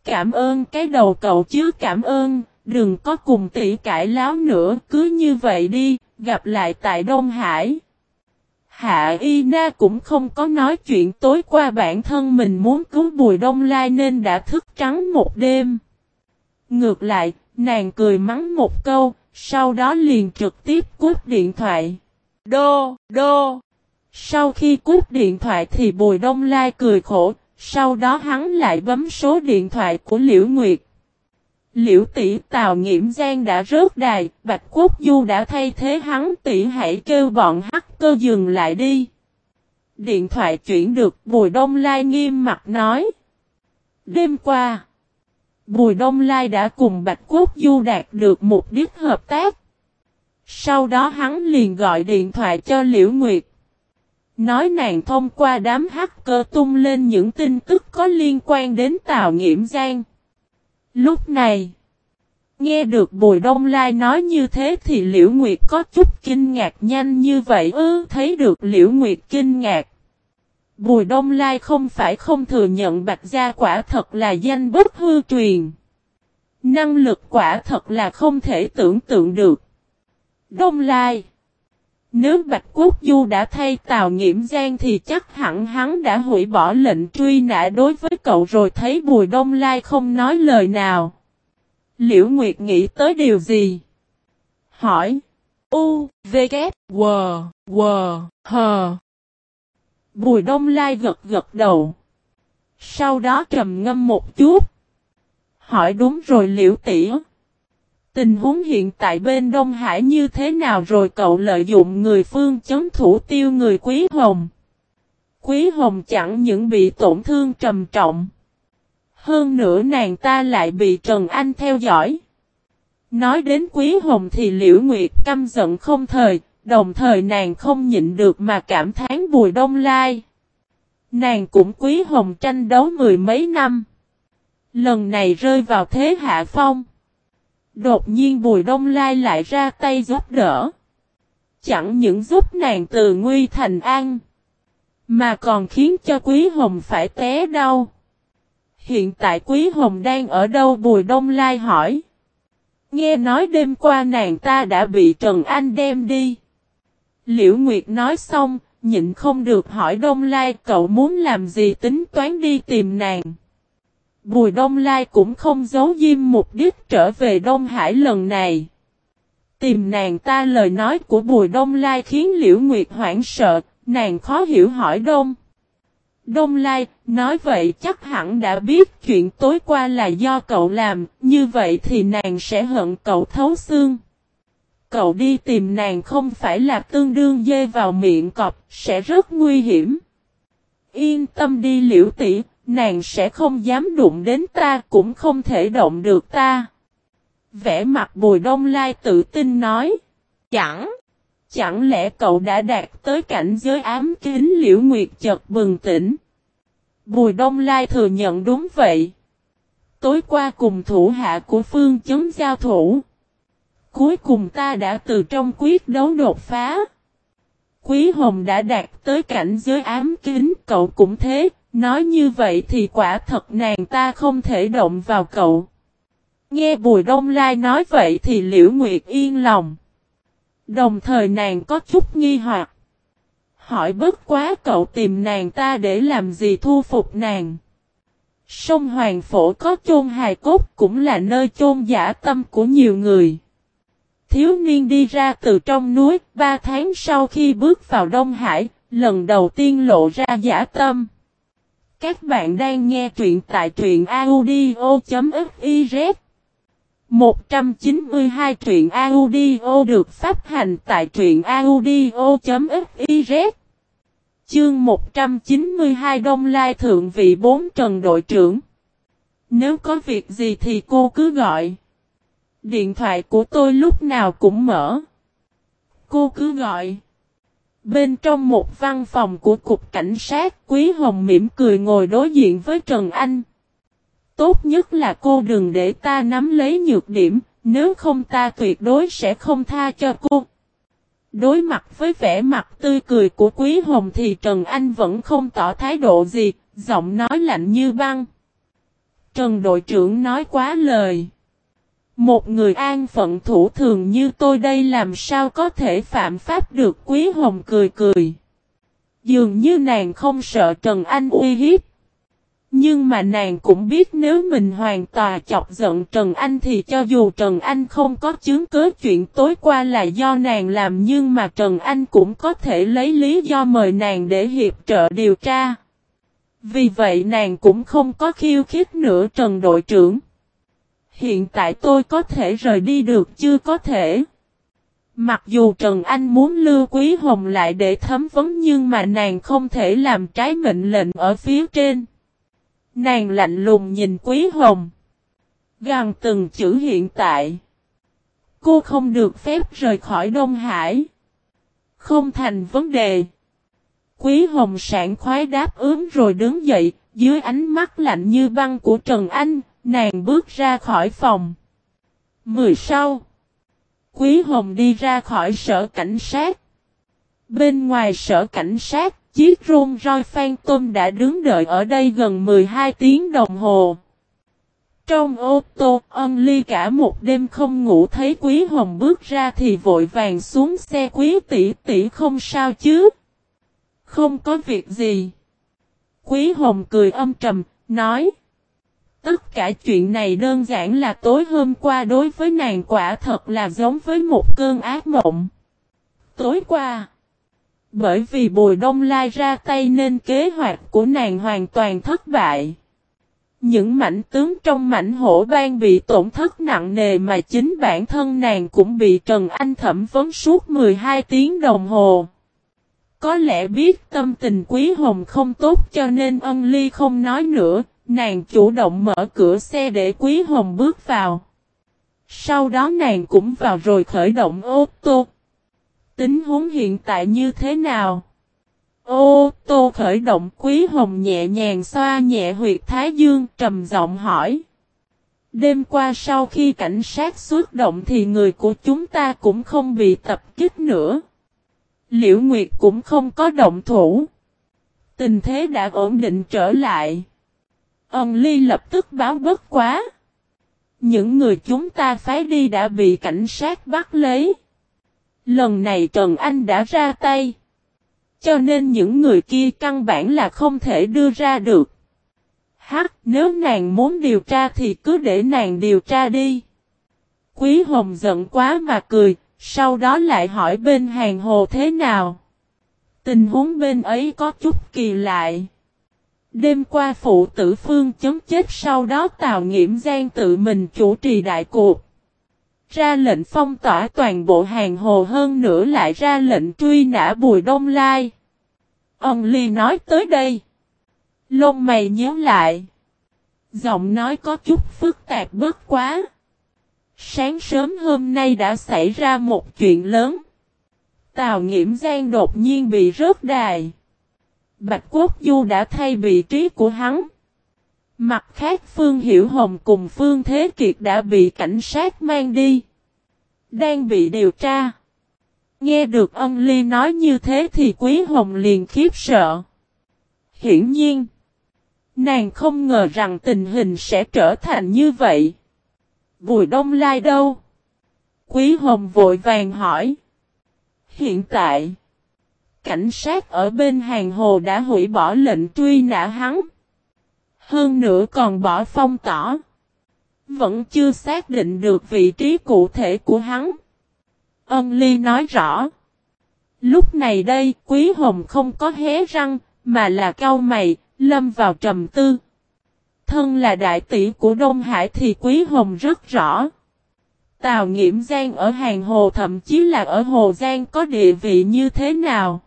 S1: Cảm ơn cái đầu cậu chứ cảm ơn, đừng có cùng tỷ cãi láo nữa, cứ như vậy đi, gặp lại tại Đông Hải. Hạ Y Na cũng không có nói chuyện tối qua bản thân mình muốn cứu Bùi Đông Lai nên đã thức trắng một đêm. Ngược lại, nàng cười mắng một câu, sau đó liền trực tiếp cúp điện thoại. Đô, đô. Sau khi cúp điện thoại thì Bùi Đông Lai cười khổ, sau đó hắn lại bấm số điện thoại của Liễu Nguyệt. Liễu tỷ Tào Nghiễm Giang đã rớt đài, Bạch Quốc Du đã thay thế hắn tỷ hãy kêu bọn hacker dừng lại đi. Điện thoại chuyển được Bùi Đông Lai nghiêm mặt nói. Đêm qua, Bùi Đông Lai đã cùng Bạch Quốc Du đạt được mục đích hợp tác. Sau đó hắn liền gọi điện thoại cho Liễu Nguyệt. Nói nàng thông qua đám hacker tung lên những tin tức có liên quan đến Tào Nghiễm Giang. Lúc này, nghe được Bùi Đông Lai nói như thế thì Liễu Nguyệt có chút kinh ngạc nhanh như vậy ư thấy được Liễu Nguyệt kinh ngạc. Bùi Đông Lai không phải không thừa nhận Bạch Gia quả thật là danh bất hư truyền. Năng lực quả thật là không thể tưởng tượng được. Đông Lai nếu Bạch Quốc Du đã thay Tào Nghiễm Giang thì chắc hẳn hắn đã hủy bỏ lệnh truy nã đối với cậu rồi thấy Bùi Đông Lai không nói lời nào. Liễu Nguyệt nghĩ tới điều gì? Hỏi. U, V, K, W, W, H. Bùi Đông Lai gật gật đầu. Sau đó trầm ngâm một chút. Hỏi đúng rồi liễu tỷ. Tình huống hiện tại bên Đông Hải như thế nào rồi cậu lợi dụng người phương chấn thủ tiêu người Quý Hồng. Quý Hồng chẳng những bị tổn thương trầm trọng. Hơn nữa nàng ta lại bị Trần Anh theo dõi. Nói đến Quý Hồng thì Liễu Nguyệt căm giận không thời, đồng thời nàng không nhịn được mà cảm thán Bùi Đông Lai. Nàng cũng Quý Hồng tranh đấu mười mấy năm. Lần này rơi vào thế hạ phong. Đột nhiên Bùi Đông Lai lại ra tay giúp đỡ. Chẳng những giúp nàng từ nguy thành an. Mà còn khiến cho Quý Hồng phải té đau. Hiện tại Quý Hồng đang ở đâu Bùi Đông Lai hỏi. Nghe nói đêm qua nàng ta đã bị Trần Anh đem đi. Liễu Nguyệt nói xong, nhịn không được hỏi Đông Lai cậu muốn làm gì tính toán đi tìm nàng. Bùi Đông Lai cũng không giấu diêm mục đích trở về Đông Hải lần này. Tìm nàng ta lời nói của Bùi Đông Lai khiến Liễu Nguyệt hoảng sợ, nàng khó hiểu hỏi Đông. Đông Lai, nói vậy chắc hẳn đã biết chuyện tối qua là do cậu làm, như vậy thì nàng sẽ hận cậu thấu xương. Cậu đi tìm nàng không phải là tương đương dê vào miệng cọp, sẽ rất nguy hiểm. Yên tâm đi liễu tỷ, nàng sẽ không dám đụng đến ta cũng không thể động được ta. Vẽ mặt bùi đông lai tự tin nói. Chẳng, chẳng lẽ cậu đã đạt tới cảnh giới ám kính liễu nguyệt chợt bừng tỉnh. Bùi đông lai thừa nhận đúng vậy. Tối qua cùng thủ hạ của phương chấn giao thủ. Cuối cùng ta đã từ trong quyết đấu đột phá. Quý Hồng đã đạt tới cảnh giới ám kính, cậu cũng thế, nói như vậy thì quả thật nàng ta không thể động vào cậu. Nghe Bùi Đông Lai nói vậy thì Liễu Nguyệt yên lòng. Đồng thời nàng có chút nghi hoặc. Hỏi bất quá cậu tìm nàng ta để làm gì thu phục nàng. Sông Hoàng Phổ có chôn hài cốt cũng là nơi chôn giả tâm của nhiều người thiếu niên đi ra từ trong núi, ba tháng sau khi bước vào Đông Hải, lần đầu tiên lộ ra giả tâm. Các bạn đang nghe truyện tại truyện audio.fiz 192 truyện audio được phát hành tại truyện audio.fiz Chương 192 Đông Lai Thượng vị bốn Trần Đội trưởng Nếu có việc gì thì cô cứ gọi Điện thoại của tôi lúc nào cũng mở. Cô cứ gọi. Bên trong một văn phòng của cục cảnh sát, Quý Hồng mỉm cười ngồi đối diện với Trần Anh. Tốt nhất là cô đừng để ta nắm lấy nhược điểm, nếu không ta tuyệt đối sẽ không tha cho cô. Đối mặt với vẻ mặt tươi cười của Quý Hồng thì Trần Anh vẫn không tỏ thái độ gì, Giọng nói lạnh như băng. Trần đội trưởng nói quá lời. Một người an phận thủ thường như tôi đây làm sao có thể phạm pháp được, Quý Hồng cười cười. Dường như nàng không sợ Trần Anh uy hiếp. Nhưng mà nàng cũng biết nếu mình hoàn toàn chọc giận Trần Anh thì cho dù Trần Anh không có chứng cứ chuyện tối qua là do nàng làm nhưng mà Trần Anh cũng có thể lấy lý do mời nàng để hiệp trợ điều tra. Vì vậy nàng cũng không có khiêu khích nữa Trần đội trưởng. Hiện tại tôi có thể rời đi được chưa có thể. Mặc dù Trần Anh muốn lưu Quý Hồng lại để thấm vấn nhưng mà nàng không thể làm trái mệnh lệnh ở phía trên. Nàng lạnh lùng nhìn Quý Hồng. Gần từng chữ hiện tại. Cô không được phép rời khỏi Đông Hải. Không thành vấn đề. Quý Hồng sảng khoái đáp ứng rồi đứng dậy, dưới ánh mắt lạnh như băng của Trần Anh, nàng bước ra khỏi phòng. Mười sau. Quý Hồng đi ra khỏi sở cảnh sát. Bên ngoài sở cảnh sát, chiếc rôn roi phan tôm đã đứng đợi ở đây gần 12 tiếng đồng hồ. Trong ô tô, ân ly cả một đêm không ngủ thấy Quý Hồng bước ra thì vội vàng xuống xe Quý tỷ tỷ không sao chứ. Không có việc gì. Quý Hồng cười âm trầm, nói. Tất cả chuyện này đơn giản là tối hôm qua đối với nàng quả thật là giống với một cơn ác mộng. Tối qua, bởi vì Bùi Đông Lai ra tay nên kế hoạch của nàng hoàn toàn thất bại. Những mảnh tướng trong mảnh hổ bang bị tổn thất nặng nề mà chính bản thân nàng cũng bị Trần Anh thẩm vấn suốt 12 tiếng đồng hồ. Có lẽ biết tâm tình quý hồng không tốt cho nên ân ly không nói nữa, nàng chủ động mở cửa xe để quý hồng bước vào. Sau đó nàng cũng vào rồi khởi động ô tô. Tính huống hiện tại như thế nào? Ô tô khởi động, quý hồng nhẹ nhàng xoa nhẹ huyệt thái dương, trầm giọng hỏi. Đêm qua sau khi cảnh sát xuất động thì người của chúng ta cũng không bị tập kích nữa. Liễu Nguyệt cũng không có động thủ. Tình thế đã ổn định trở lại. Ân Ly lập tức báo bất quá. Những người chúng ta phái đi đã bị cảnh sát bắt lấy. Lần này Trần Anh đã ra tay. Cho nên những người kia căn bản là không thể đưa ra được. Hắc, nếu nàng muốn điều tra thì cứ để nàng điều tra đi. Quý Hồng giận quá mà cười, sau đó lại hỏi bên hàng hồ thế nào. Tình huống bên ấy có chút kỳ lại. Đêm qua phụ tử phương chấm chết sau đó Tào Nghiễm Giang tự mình chủ trì đại cuộc. Ra lệnh phong tỏa toàn bộ hàng hồ hơn nữa lại ra lệnh truy nã Bùi Đông Lai. Ông Ly nói tới đây. Lông mày nhớ lại. Giọng nói có chút phức tạp bất quá. Sáng sớm hôm nay đã xảy ra một chuyện lớn. Tào Nghiễm Giang đột nhiên bị rớt đài. Bạch Quốc Du đã thay vị trí của hắn. Mặt khác Phương Hiểu Hồng cùng Phương Thế Kiệt đã bị cảnh sát mang đi. Đang bị điều tra. Nghe được ân ly nói như thế thì Quý Hồng liền khiếp sợ. Hiển nhiên. Nàng không ngờ rằng tình hình sẽ trở thành như vậy. Bùi Đông Lai đâu? Quý Hồng vội vàng hỏi. Hiện tại, cảnh sát ở bên hàng hồ đã hủy bỏ lệnh truy nã hắn. Hơn nữa còn bỏ phong tỏ. Vẫn chưa xác định được vị trí cụ thể của hắn. Ân Ly nói rõ. Lúc này đây, Quý Hồng không có hé răng, mà là cau mày, lâm vào trầm tư. Thân là đại tỷ của Đông Hải thì Quý Hồng rất rõ. Tào Nghiễm Giang ở Hàng Hồ thậm chí là ở Hồ Giang có địa vị như thế nào.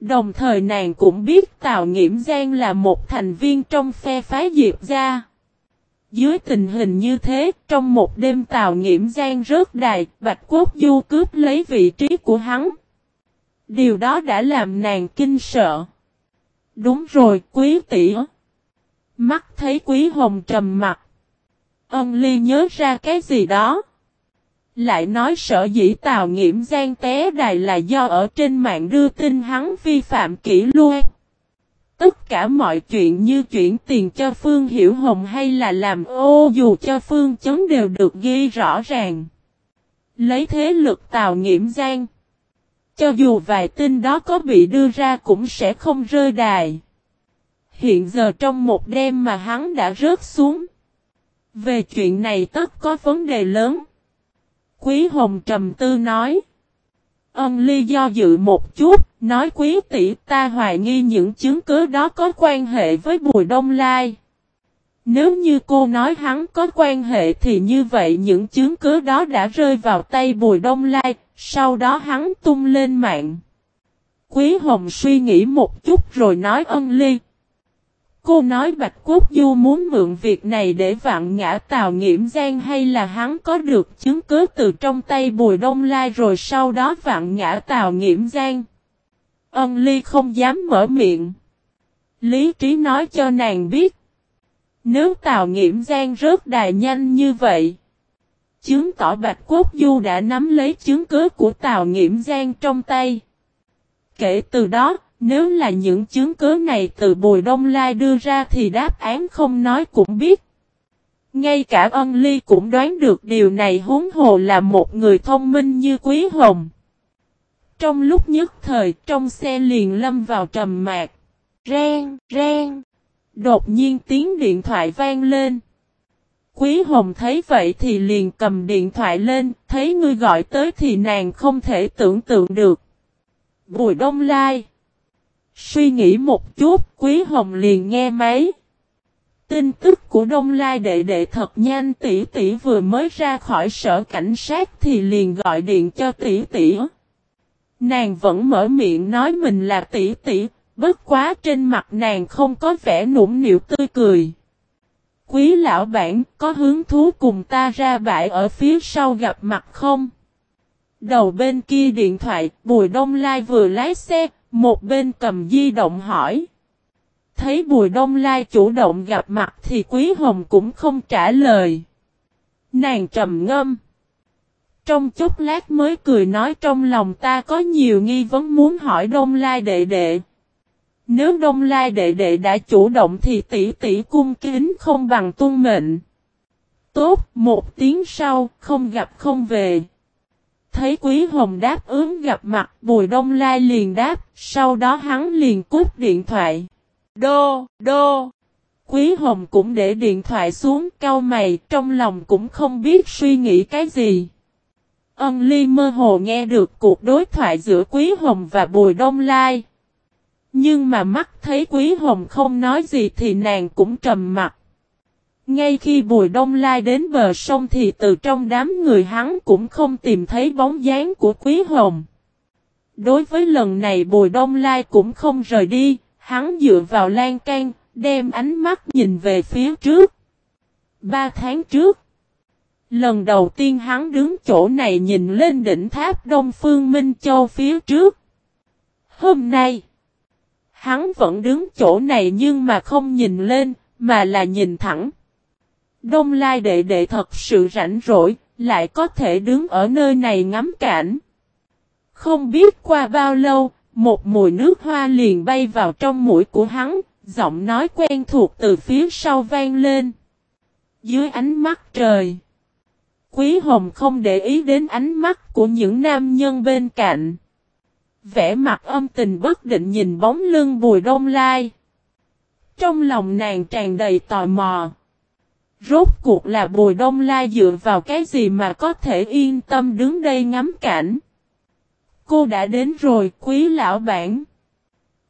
S1: Đồng thời nàng cũng biết Tào Nghiễm Giang là một thành viên trong phe phái Diệp gia. Dưới tình hình như thế, trong một đêm Tào Nghiễm Giang rớt đài, Bạch Quốc Du cướp lấy vị trí của hắn. Điều đó đã làm nàng kinh sợ. Đúng rồi, quý tỷ. Mắt thấy quý hồng trầm mặt. Ân ly nhớ ra cái gì đó. Lại nói sợ dĩ Tào Nghiễm Giang té đài là do ở trên mạng đưa tin hắn vi phạm kỷ luật. Tất cả mọi chuyện như chuyển tiền cho Phương Hiểu Hồng hay là làm ô dù cho Phương Chấn đều được ghi rõ ràng. Lấy thế lực tào nghiễm gian. Cho dù vài tin đó có bị đưa ra cũng sẽ không rơi đài. Hiện giờ trong một đêm mà hắn đã rớt xuống. Về chuyện này tất có vấn đề lớn. Quý Hồng trầm tư nói. Ân ly do dự một chút, nói quý tỷ ta hoài nghi những chứng cứ đó có quan hệ với Bùi Đông Lai. Nếu như cô nói hắn có quan hệ thì như vậy những chứng cứ đó đã rơi vào tay Bùi Đông Lai, sau đó hắn tung lên mạng. Quý Hồng suy nghĩ một chút rồi nói ân ly. Cô nói Bạch Quốc Du muốn mượn việc này để vạn ngã Tào Nghiễm Giang hay là hắn có được chứng cứ từ trong tay Bùi Đông Lai rồi sau đó vạn ngã Tào Nghiễm Giang. Ân Ly không dám mở miệng. Lý trí nói cho nàng biết. Nếu Tào Nghiễm Giang rớt đài nhanh như vậy. Chứng tỏ Bạch Quốc Du đã nắm lấy chứng cứ của Tào Nghiễm Giang trong tay. Kể từ đó, nếu là những chứng cứ này từ Bùi Đông Lai đưa ra thì đáp án không nói cũng biết. Ngay cả ân ly cũng đoán được điều này huống hồ là một người thông minh như Quý Hồng. Trong lúc nhất thời trong xe liền lâm vào trầm mạc. Ren, ren. Đột nhiên tiếng điện thoại vang lên. Quý Hồng thấy vậy thì liền cầm điện thoại lên, thấy ngươi gọi tới thì nàng không thể tưởng tượng được. Bùi Đông Lai Suy nghĩ một chút, Quý Hồng liền nghe máy. Tin tức của Đông Lai đệ đệ thật nhanh tỷ tỷ vừa mới ra khỏi sở cảnh sát thì liền gọi điện cho tỷ tỷ. Nàng vẫn mở miệng nói mình là tỷ tỷ, bất quá trên mặt nàng không có vẻ nũng nịu tươi cười. Quý lão bản có hứng thú cùng ta ra bãi ở phía sau gặp mặt không? Đầu bên kia điện thoại, Bùi Đông Lai vừa lái xe, một bên cầm di động hỏi. Thấy Bùi Đông Lai chủ động gặp mặt thì Quý Hồng cũng không trả lời. Nàng trầm ngâm. Trong chốc lát mới cười nói trong lòng ta có nhiều nghi vấn muốn hỏi Đông Lai đệ đệ. Nếu Đông Lai đệ đệ đã chủ động thì tỷ tỷ cung kính không bằng tuân mệnh. Tốt, một tiếng sau, không gặp không về. Thấy Quý Hồng đáp ứng gặp mặt, Bùi Đông Lai liền đáp, sau đó hắn liền cút điện thoại. Đô, đô. Quý Hồng cũng để điện thoại xuống cau mày, trong lòng cũng không biết suy nghĩ cái gì. Ân Ly mơ hồ nghe được cuộc đối thoại giữa Quý Hồng và Bùi Đông Lai. Nhưng mà mắt thấy Quý Hồng không nói gì thì nàng cũng trầm mặt. Ngay khi Bùi Đông Lai đến bờ sông thì từ trong đám người hắn cũng không tìm thấy bóng dáng của Quý Hồng. Đối với lần này Bùi Đông Lai cũng không rời đi, hắn dựa vào lan can, đem ánh mắt nhìn về phía trước. Ba tháng trước, lần đầu tiên hắn đứng chỗ này nhìn lên đỉnh tháp Đông Phương Minh Châu phía trước. Hôm nay, hắn vẫn đứng chỗ này nhưng mà không nhìn lên, mà là nhìn thẳng. Đông Lai đệ đệ thật sự rảnh rỗi, lại có thể đứng ở nơi này ngắm cảnh. Không biết qua bao lâu, một mùi nước hoa liền bay vào trong mũi của hắn, giọng nói quen thuộc từ phía sau vang lên. Dưới ánh mắt trời, Quý Hồng không để ý đến ánh mắt của những nam nhân bên cạnh. Vẽ mặt âm tình bất định nhìn bóng lưng Bùi Đông Lai. Trong lòng nàng tràn đầy tò mò. Rốt cuộc là Bùi Đông Lai dựa vào cái gì mà có thể yên tâm đứng đây ngắm cảnh. Cô đã đến rồi, quý lão bản.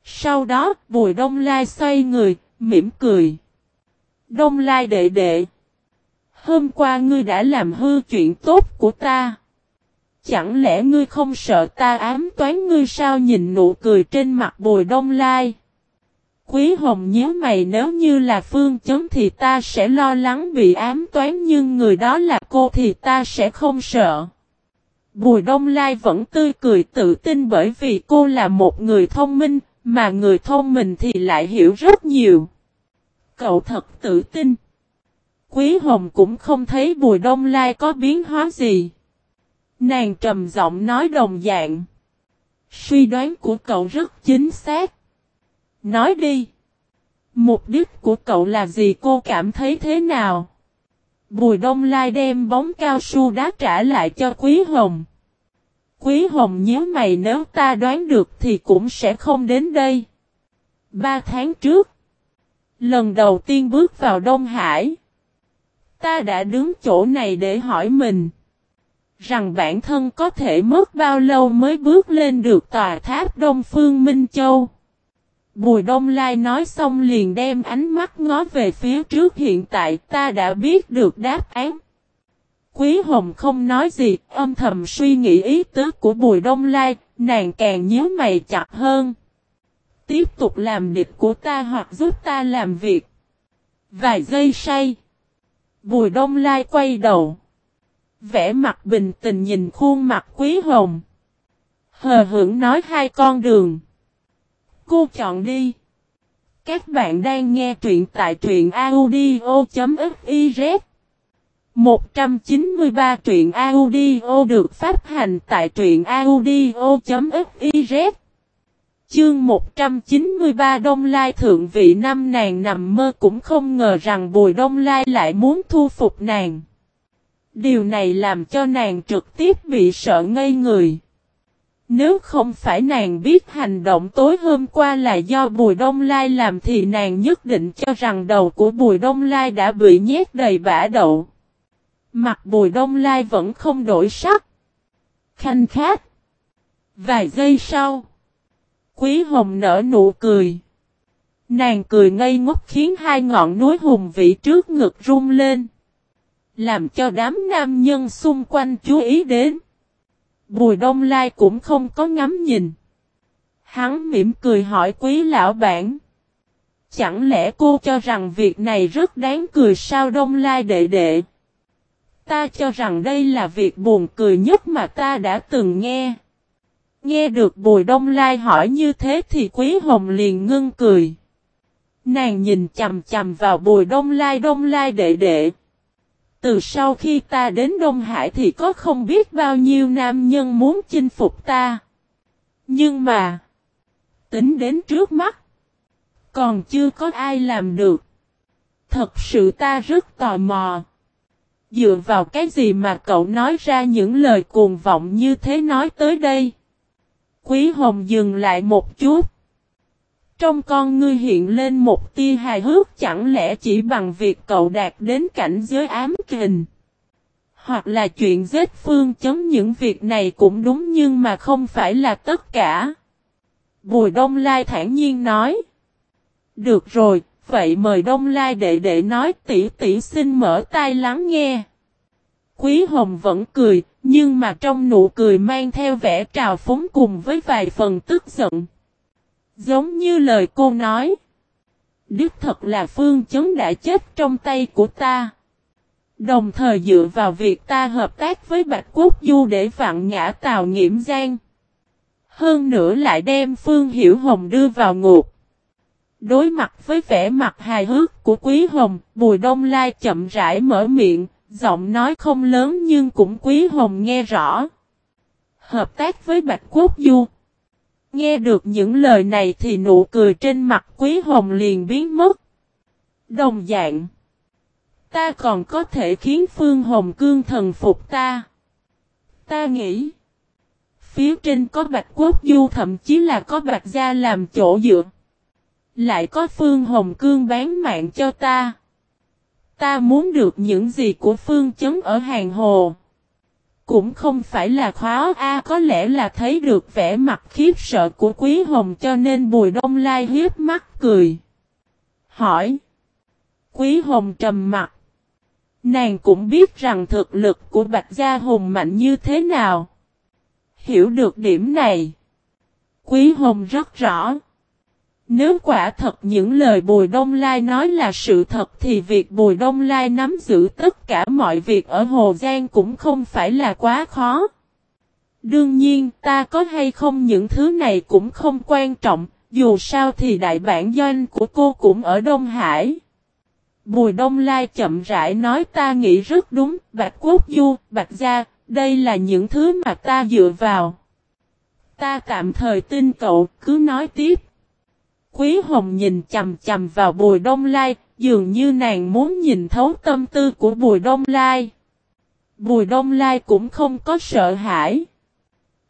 S1: Sau đó, Bùi Đông Lai xoay người, mỉm cười. Đông Lai đệ đệ. Hôm qua ngươi đã làm hư chuyện tốt của ta. Chẳng lẽ ngươi không sợ ta ám toán ngươi sao nhìn nụ cười trên mặt Bùi Đông Lai. Quý Hồng nhớ mày nếu như là phương chấn thì ta sẽ lo lắng bị ám toán nhưng người đó là cô thì ta sẽ không sợ. Bùi Đông Lai vẫn tươi cười tự tin bởi vì cô là một người thông minh, mà người thông minh thì lại hiểu rất nhiều. Cậu thật tự tin. Quý Hồng cũng không thấy Bùi Đông Lai có biến hóa gì. Nàng trầm giọng nói đồng dạng. Suy đoán của cậu rất chính xác. Nói đi. Mục đích của cậu là gì cô cảm thấy thế nào? Bùi Đông Lai đem bóng cao su đá trả lại cho Quý Hồng. Quý Hồng nhớ mày nếu ta đoán được thì cũng sẽ không đến đây. Ba tháng trước, lần đầu tiên bước vào Đông Hải, ta đã đứng chỗ này để hỏi mình rằng bản thân có thể mất bao lâu mới bước lên được tòa tháp Đông Phương Minh Châu. Bùi Đông Lai nói xong liền đem ánh mắt ngó về phía trước hiện tại ta đã biết được đáp án. Quý Hồng không nói gì, âm thầm suy nghĩ ý tứ của Bùi Đông Lai, nàng càng nhớ mày chặt hơn. Tiếp tục làm địch của ta hoặc giúp ta làm việc. Vài giây say. Bùi Đông Lai quay đầu. Vẽ mặt bình tình nhìn khuôn mặt Quý Hồng. Hờ hững nói hai con đường. Cô chọn đi. Các bạn đang nghe truyện tại truyện audio.fiz 193 truyện audio được phát hành tại truyện audio.fiz Chương 193 Đông Lai thượng vị năm nàng nằm mơ cũng không ngờ rằng Bùi Đông Lai lại muốn thu phục nàng. Điều này làm cho nàng trực tiếp bị sợ ngây người. Nếu không phải nàng biết hành động tối hôm qua là do Bùi Đông Lai làm thì nàng nhất định cho rằng đầu của Bùi Đông Lai đã bị nhét đầy bã đậu. Mặt Bùi Đông Lai vẫn không đổi sắc. Khanh khát. Vài giây sau. Quý Hồng nở nụ cười. Nàng cười ngây ngốc khiến hai ngọn núi hùng vĩ trước ngực rung lên. Làm cho đám nam nhân xung quanh chú ý đến. Bùi Đông Lai cũng không có ngắm nhìn. Hắn mỉm cười hỏi quý lão bản. Chẳng lẽ cô cho rằng việc này rất đáng cười sao Đông Lai đệ đệ? Ta cho rằng đây là việc buồn cười nhất mà ta đã từng nghe. Nghe được Bùi Đông Lai hỏi như thế thì Quý Hồng liền ngưng cười. Nàng nhìn chầm chầm vào Bùi Đông Lai Đông Lai đệ đệ. Từ sau khi ta đến Đông Hải thì có không biết bao nhiêu nam nhân muốn chinh phục ta. Nhưng mà, tính đến trước mắt, còn chưa có ai làm được. Thật sự ta rất tò mò. Dựa vào cái gì mà cậu nói ra những lời cuồng vọng như thế nói tới đây? Quý Hồng dừng lại một chút. Trong con ngươi hiện lên một tia hài hước chẳng lẽ chỉ bằng việc cậu đạt đến cảnh giới ám kình. Hoặc là chuyện giết phương chấm những việc này cũng đúng nhưng mà không phải là tất cả. Bùi Đông Lai thản nhiên nói. Được rồi, vậy mời Đông Lai đệ đệ nói tỷ tỷ xin mở tai lắng nghe. Quý Hồng vẫn cười, nhưng mà trong nụ cười mang theo vẻ trào phúng cùng với vài phần tức giận. Giống như lời cô nói. Đức thật là phương chấn đã chết trong tay của ta. Đồng thời dựa vào việc ta hợp tác với Bạch Quốc Du để vặn ngã Tào Nghiễm Giang. Hơn nữa lại đem Phương Hiểu Hồng đưa vào ngục. Đối mặt với vẻ mặt hài hước của Quý Hồng, Bùi Đông Lai chậm rãi mở miệng, giọng nói không lớn nhưng cũng Quý Hồng nghe rõ. Hợp tác với Bạch Quốc Du. Nghe được những lời này thì nụ cười trên mặt Quý Hồng liền biến mất. Đồng dạng. Ta còn có thể khiến Phương Hồng Cương thần phục ta. Ta nghĩ. Phía trên có Bạch Quốc Du, thậm chí là có Bạch Gia làm chỗ dựa. Lại có Phương Hồng Cương bán mạng cho ta. Ta muốn được những gì của Phương Chấn ở Hàng Hồ. Cũng không phải là khó a, có lẽ là thấy được vẻ mặt khiếp sợ của Quý Hồng cho nên Bùi Đông Lai hiếp mắt cười. Hỏi. Quý Hồng trầm mặt. Nàng cũng biết rằng thực lực của Bạch Gia Hùng mạnh như thế nào. Hiểu được điểm này. Quý Hồng rất rõ. Nếu quả thật những lời Bùi Đông Lai nói là sự thật thì việc Bùi Đông Lai nắm giữ tất cả mọi việc ở Hồ Giang cũng không phải là quá khó. Đương nhiên ta có hay không những thứ này cũng không quan trọng, dù sao thì đại bản doanh của cô cũng ở Đông Hải. Bùi Đông Lai chậm rãi nói ta nghĩ rất đúng, Bạch Quốc Du, Bạch Gia, đây là những thứ mà ta dựa vào. Ta tạm thời tin cậu, cứ nói tiếp. Quý Hồng nhìn chầm chầm vào Bùi Đông Lai, dường như nàng muốn nhìn thấu tâm tư của Bùi Đông Lai. Bùi Đông Lai cũng không có sợ hãi.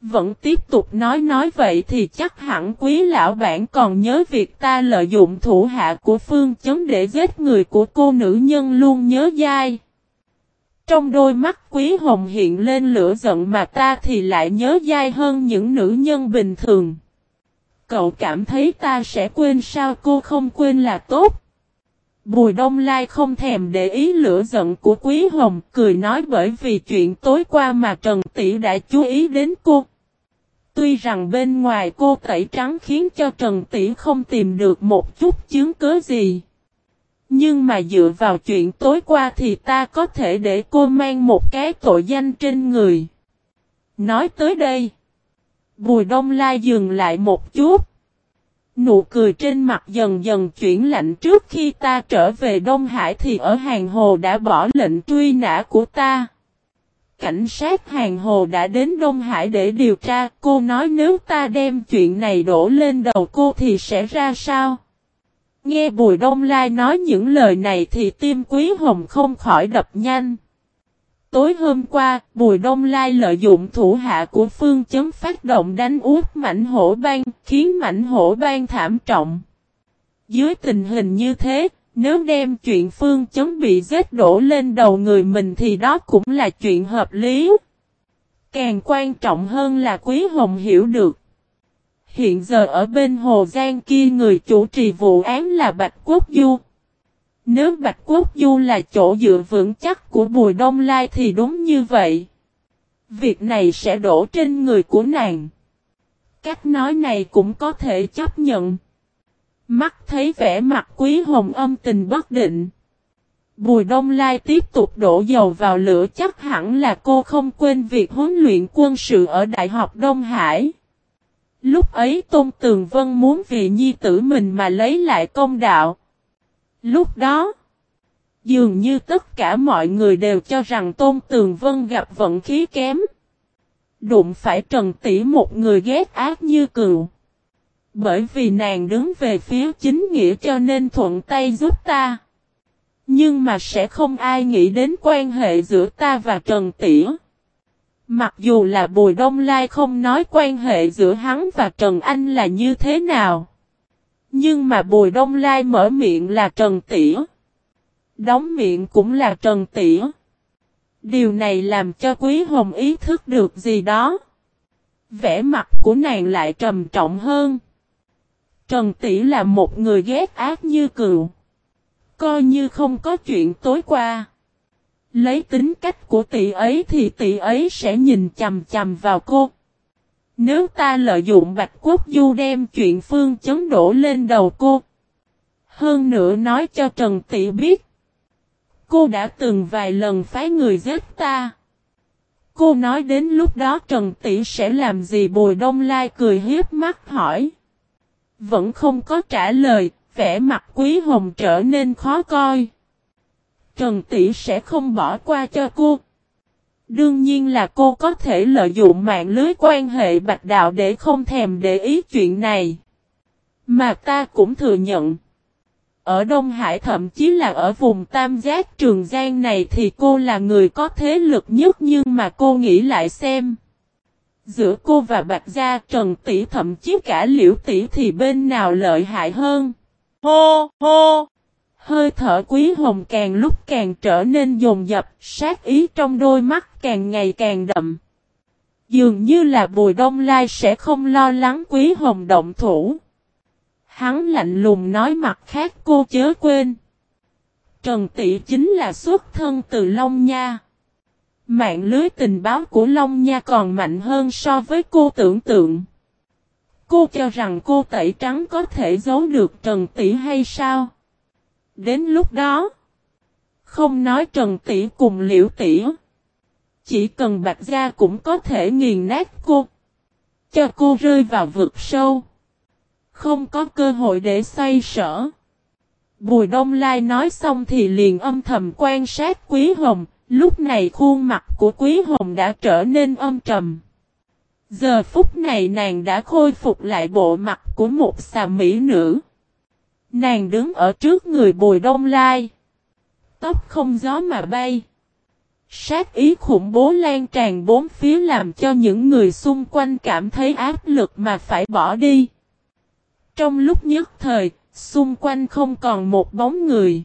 S1: Vẫn tiếp tục nói nói vậy thì chắc hẳn quý lão bản còn nhớ việc ta lợi dụng thủ hạ của phương chấn để giết người của cô nữ nhân luôn nhớ dai. Trong đôi mắt quý hồng hiện lên lửa giận mà ta thì lại nhớ dai hơn những nữ nhân bình thường. Cậu cảm thấy ta sẽ quên sao cô không quên là tốt. Bùi Đông Lai không thèm để ý lửa giận của Quý Hồng, cười nói bởi vì chuyện tối qua mà Trần Tỷ đã chú ý đến cô. Tuy rằng bên ngoài cô tẩy trắng khiến cho Trần Tỷ không tìm được một chút chứng cớ gì. Nhưng mà dựa vào chuyện tối qua thì ta có thể để cô mang một cái tội danh trên người. Nói tới đây. Bùi Đông Lai dừng lại một chút. Nụ cười trên mặt dần dần chuyển lạnh trước khi ta trở về Đông Hải thì ở Hàng Hồ đã bỏ lệnh truy nã của ta. Cảnh sát Hàng Hồ đã đến Đông Hải để điều tra, cô nói nếu ta đem chuyện này đổ lên đầu cô thì sẽ ra sao? Nghe Bùi Đông Lai nói những lời này thì tim Quý Hồng không khỏi đập nhanh. Tối hôm qua, Bùi Đông Lai lợi dụng thủ hạ của Phương Chấn phát động đánh út mảnh hổ bang, khiến mảnh hổ bang thảm trọng. Dưới tình hình như thế, nếu đem chuyện Phương Chấn bị giết đổ lên đầu người mình thì đó cũng là chuyện hợp lý. Càng quan trọng hơn là Quý Hồng hiểu được. Hiện giờ ở bên Hồ Giang kia người chủ trì vụ án là Bạch Quốc Du. Nếu Bạch Quốc Du là chỗ dựa vững chắc của Bùi Đông Lai thì đúng như vậy. Việc này sẽ đổ trên người của nàng. Cách nói này cũng có thể chấp nhận. Mắt thấy vẻ mặt quý hồng âm tình bất định. Bùi Đông Lai tiếp tục đổ dầu vào lửa chắc hẳn là cô không quên việc huấn luyện quân sự ở Đại học Đông Hải. Lúc ấy Tôn Tường Vân muốn vì nhi tử mình mà lấy lại công đạo. Lúc đó, dường như tất cả mọi người đều cho rằng Tôn Tường Vân gặp vận khí kém. Đụng phải Trần Tỷ một người ghét ác như cừu. Bởi vì nàng đứng về phía chính nghĩa cho nên thuận tay giúp ta. Nhưng mà sẽ không ai nghĩ đến quan hệ giữa ta và Trần Tỷ. Mặc dù là Bùi Đông Lai không nói quan hệ giữa hắn và Trần Anh là như thế nào. Nhưng mà Bùi Đông Lai mở miệng là Trần Tỉa. Đóng miệng cũng là Trần Tỉa. Điều này làm cho Quý Hồng ý thức được gì đó. Vẻ mặt của nàng lại trầm trọng hơn. Trần Tỷ là một người ghét ác như cựu, Coi như không có chuyện tối qua. Lấy tính cách của tỷ ấy thì tỷ ấy sẽ nhìn chầm chầm vào cô. Nếu ta lợi dụng Bạch Quốc Du đem chuyện phương chấn đổ lên đầu cô. Hơn nữa nói cho Trần Tỷ biết. Cô đã từng vài lần phái người giết ta. Cô nói đến lúc đó Trần Tỷ sẽ làm gì Bùi Đông Lai cười hiếp mắt hỏi. Vẫn không có trả lời, vẻ mặt quý hồng trở nên khó coi. Trần Tỷ sẽ không bỏ qua cho cô. Đương nhiên là cô có thể lợi dụng mạng lưới quan hệ bạch đạo để không thèm để ý chuyện này. Mà ta cũng thừa nhận. Ở Đông Hải thậm chí là ở vùng Tam Giác Trường Giang này thì cô là người có thế lực nhất nhưng mà cô nghĩ lại xem. Giữa cô và Bạch Gia, Trần Tỷ thậm chí cả Liễu Tỷ thì bên nào lợi hại hơn. Hô hô! Hơi thở quý hồng càng lúc càng trở nên dồn dập, sát ý trong đôi mắt càng ngày càng đậm. Dường như là Bùi Đông Lai sẽ không lo lắng quý hồng động thủ. Hắn lạnh lùng nói mặt khác cô chớ quên. Trần Tỷ chính là xuất thân từ Long Nha. Mạng lưới tình báo của Long Nha còn mạnh hơn so với cô tưởng tượng. Cô cho rằng cô tẩy trắng có thể giấu được Trần Tỷ hay sao? Đến lúc đó, không nói Trần Tỷ cùng Liễu Tỷ, chỉ cần Bạch Gia cũng có thể nghiền nát cô, cho cô rơi vào vực sâu, không có cơ hội để xoay sở. Bùi Đông Lai nói xong thì liền âm thầm quan sát Quý Hồng, lúc này khuôn mặt của Quý Hồng đã trở nên âm trầm. Giờ phút này nàng đã khôi phục lại bộ mặt của một xà mỹ nữ. Nàng đứng ở trước người bùi đông lai. Tóc không gió mà bay. Sát ý khủng bố lan tràn bốn phía làm cho những người xung quanh cảm thấy áp lực mà phải bỏ đi. Trong lúc nhất thời, xung quanh không còn một bóng người.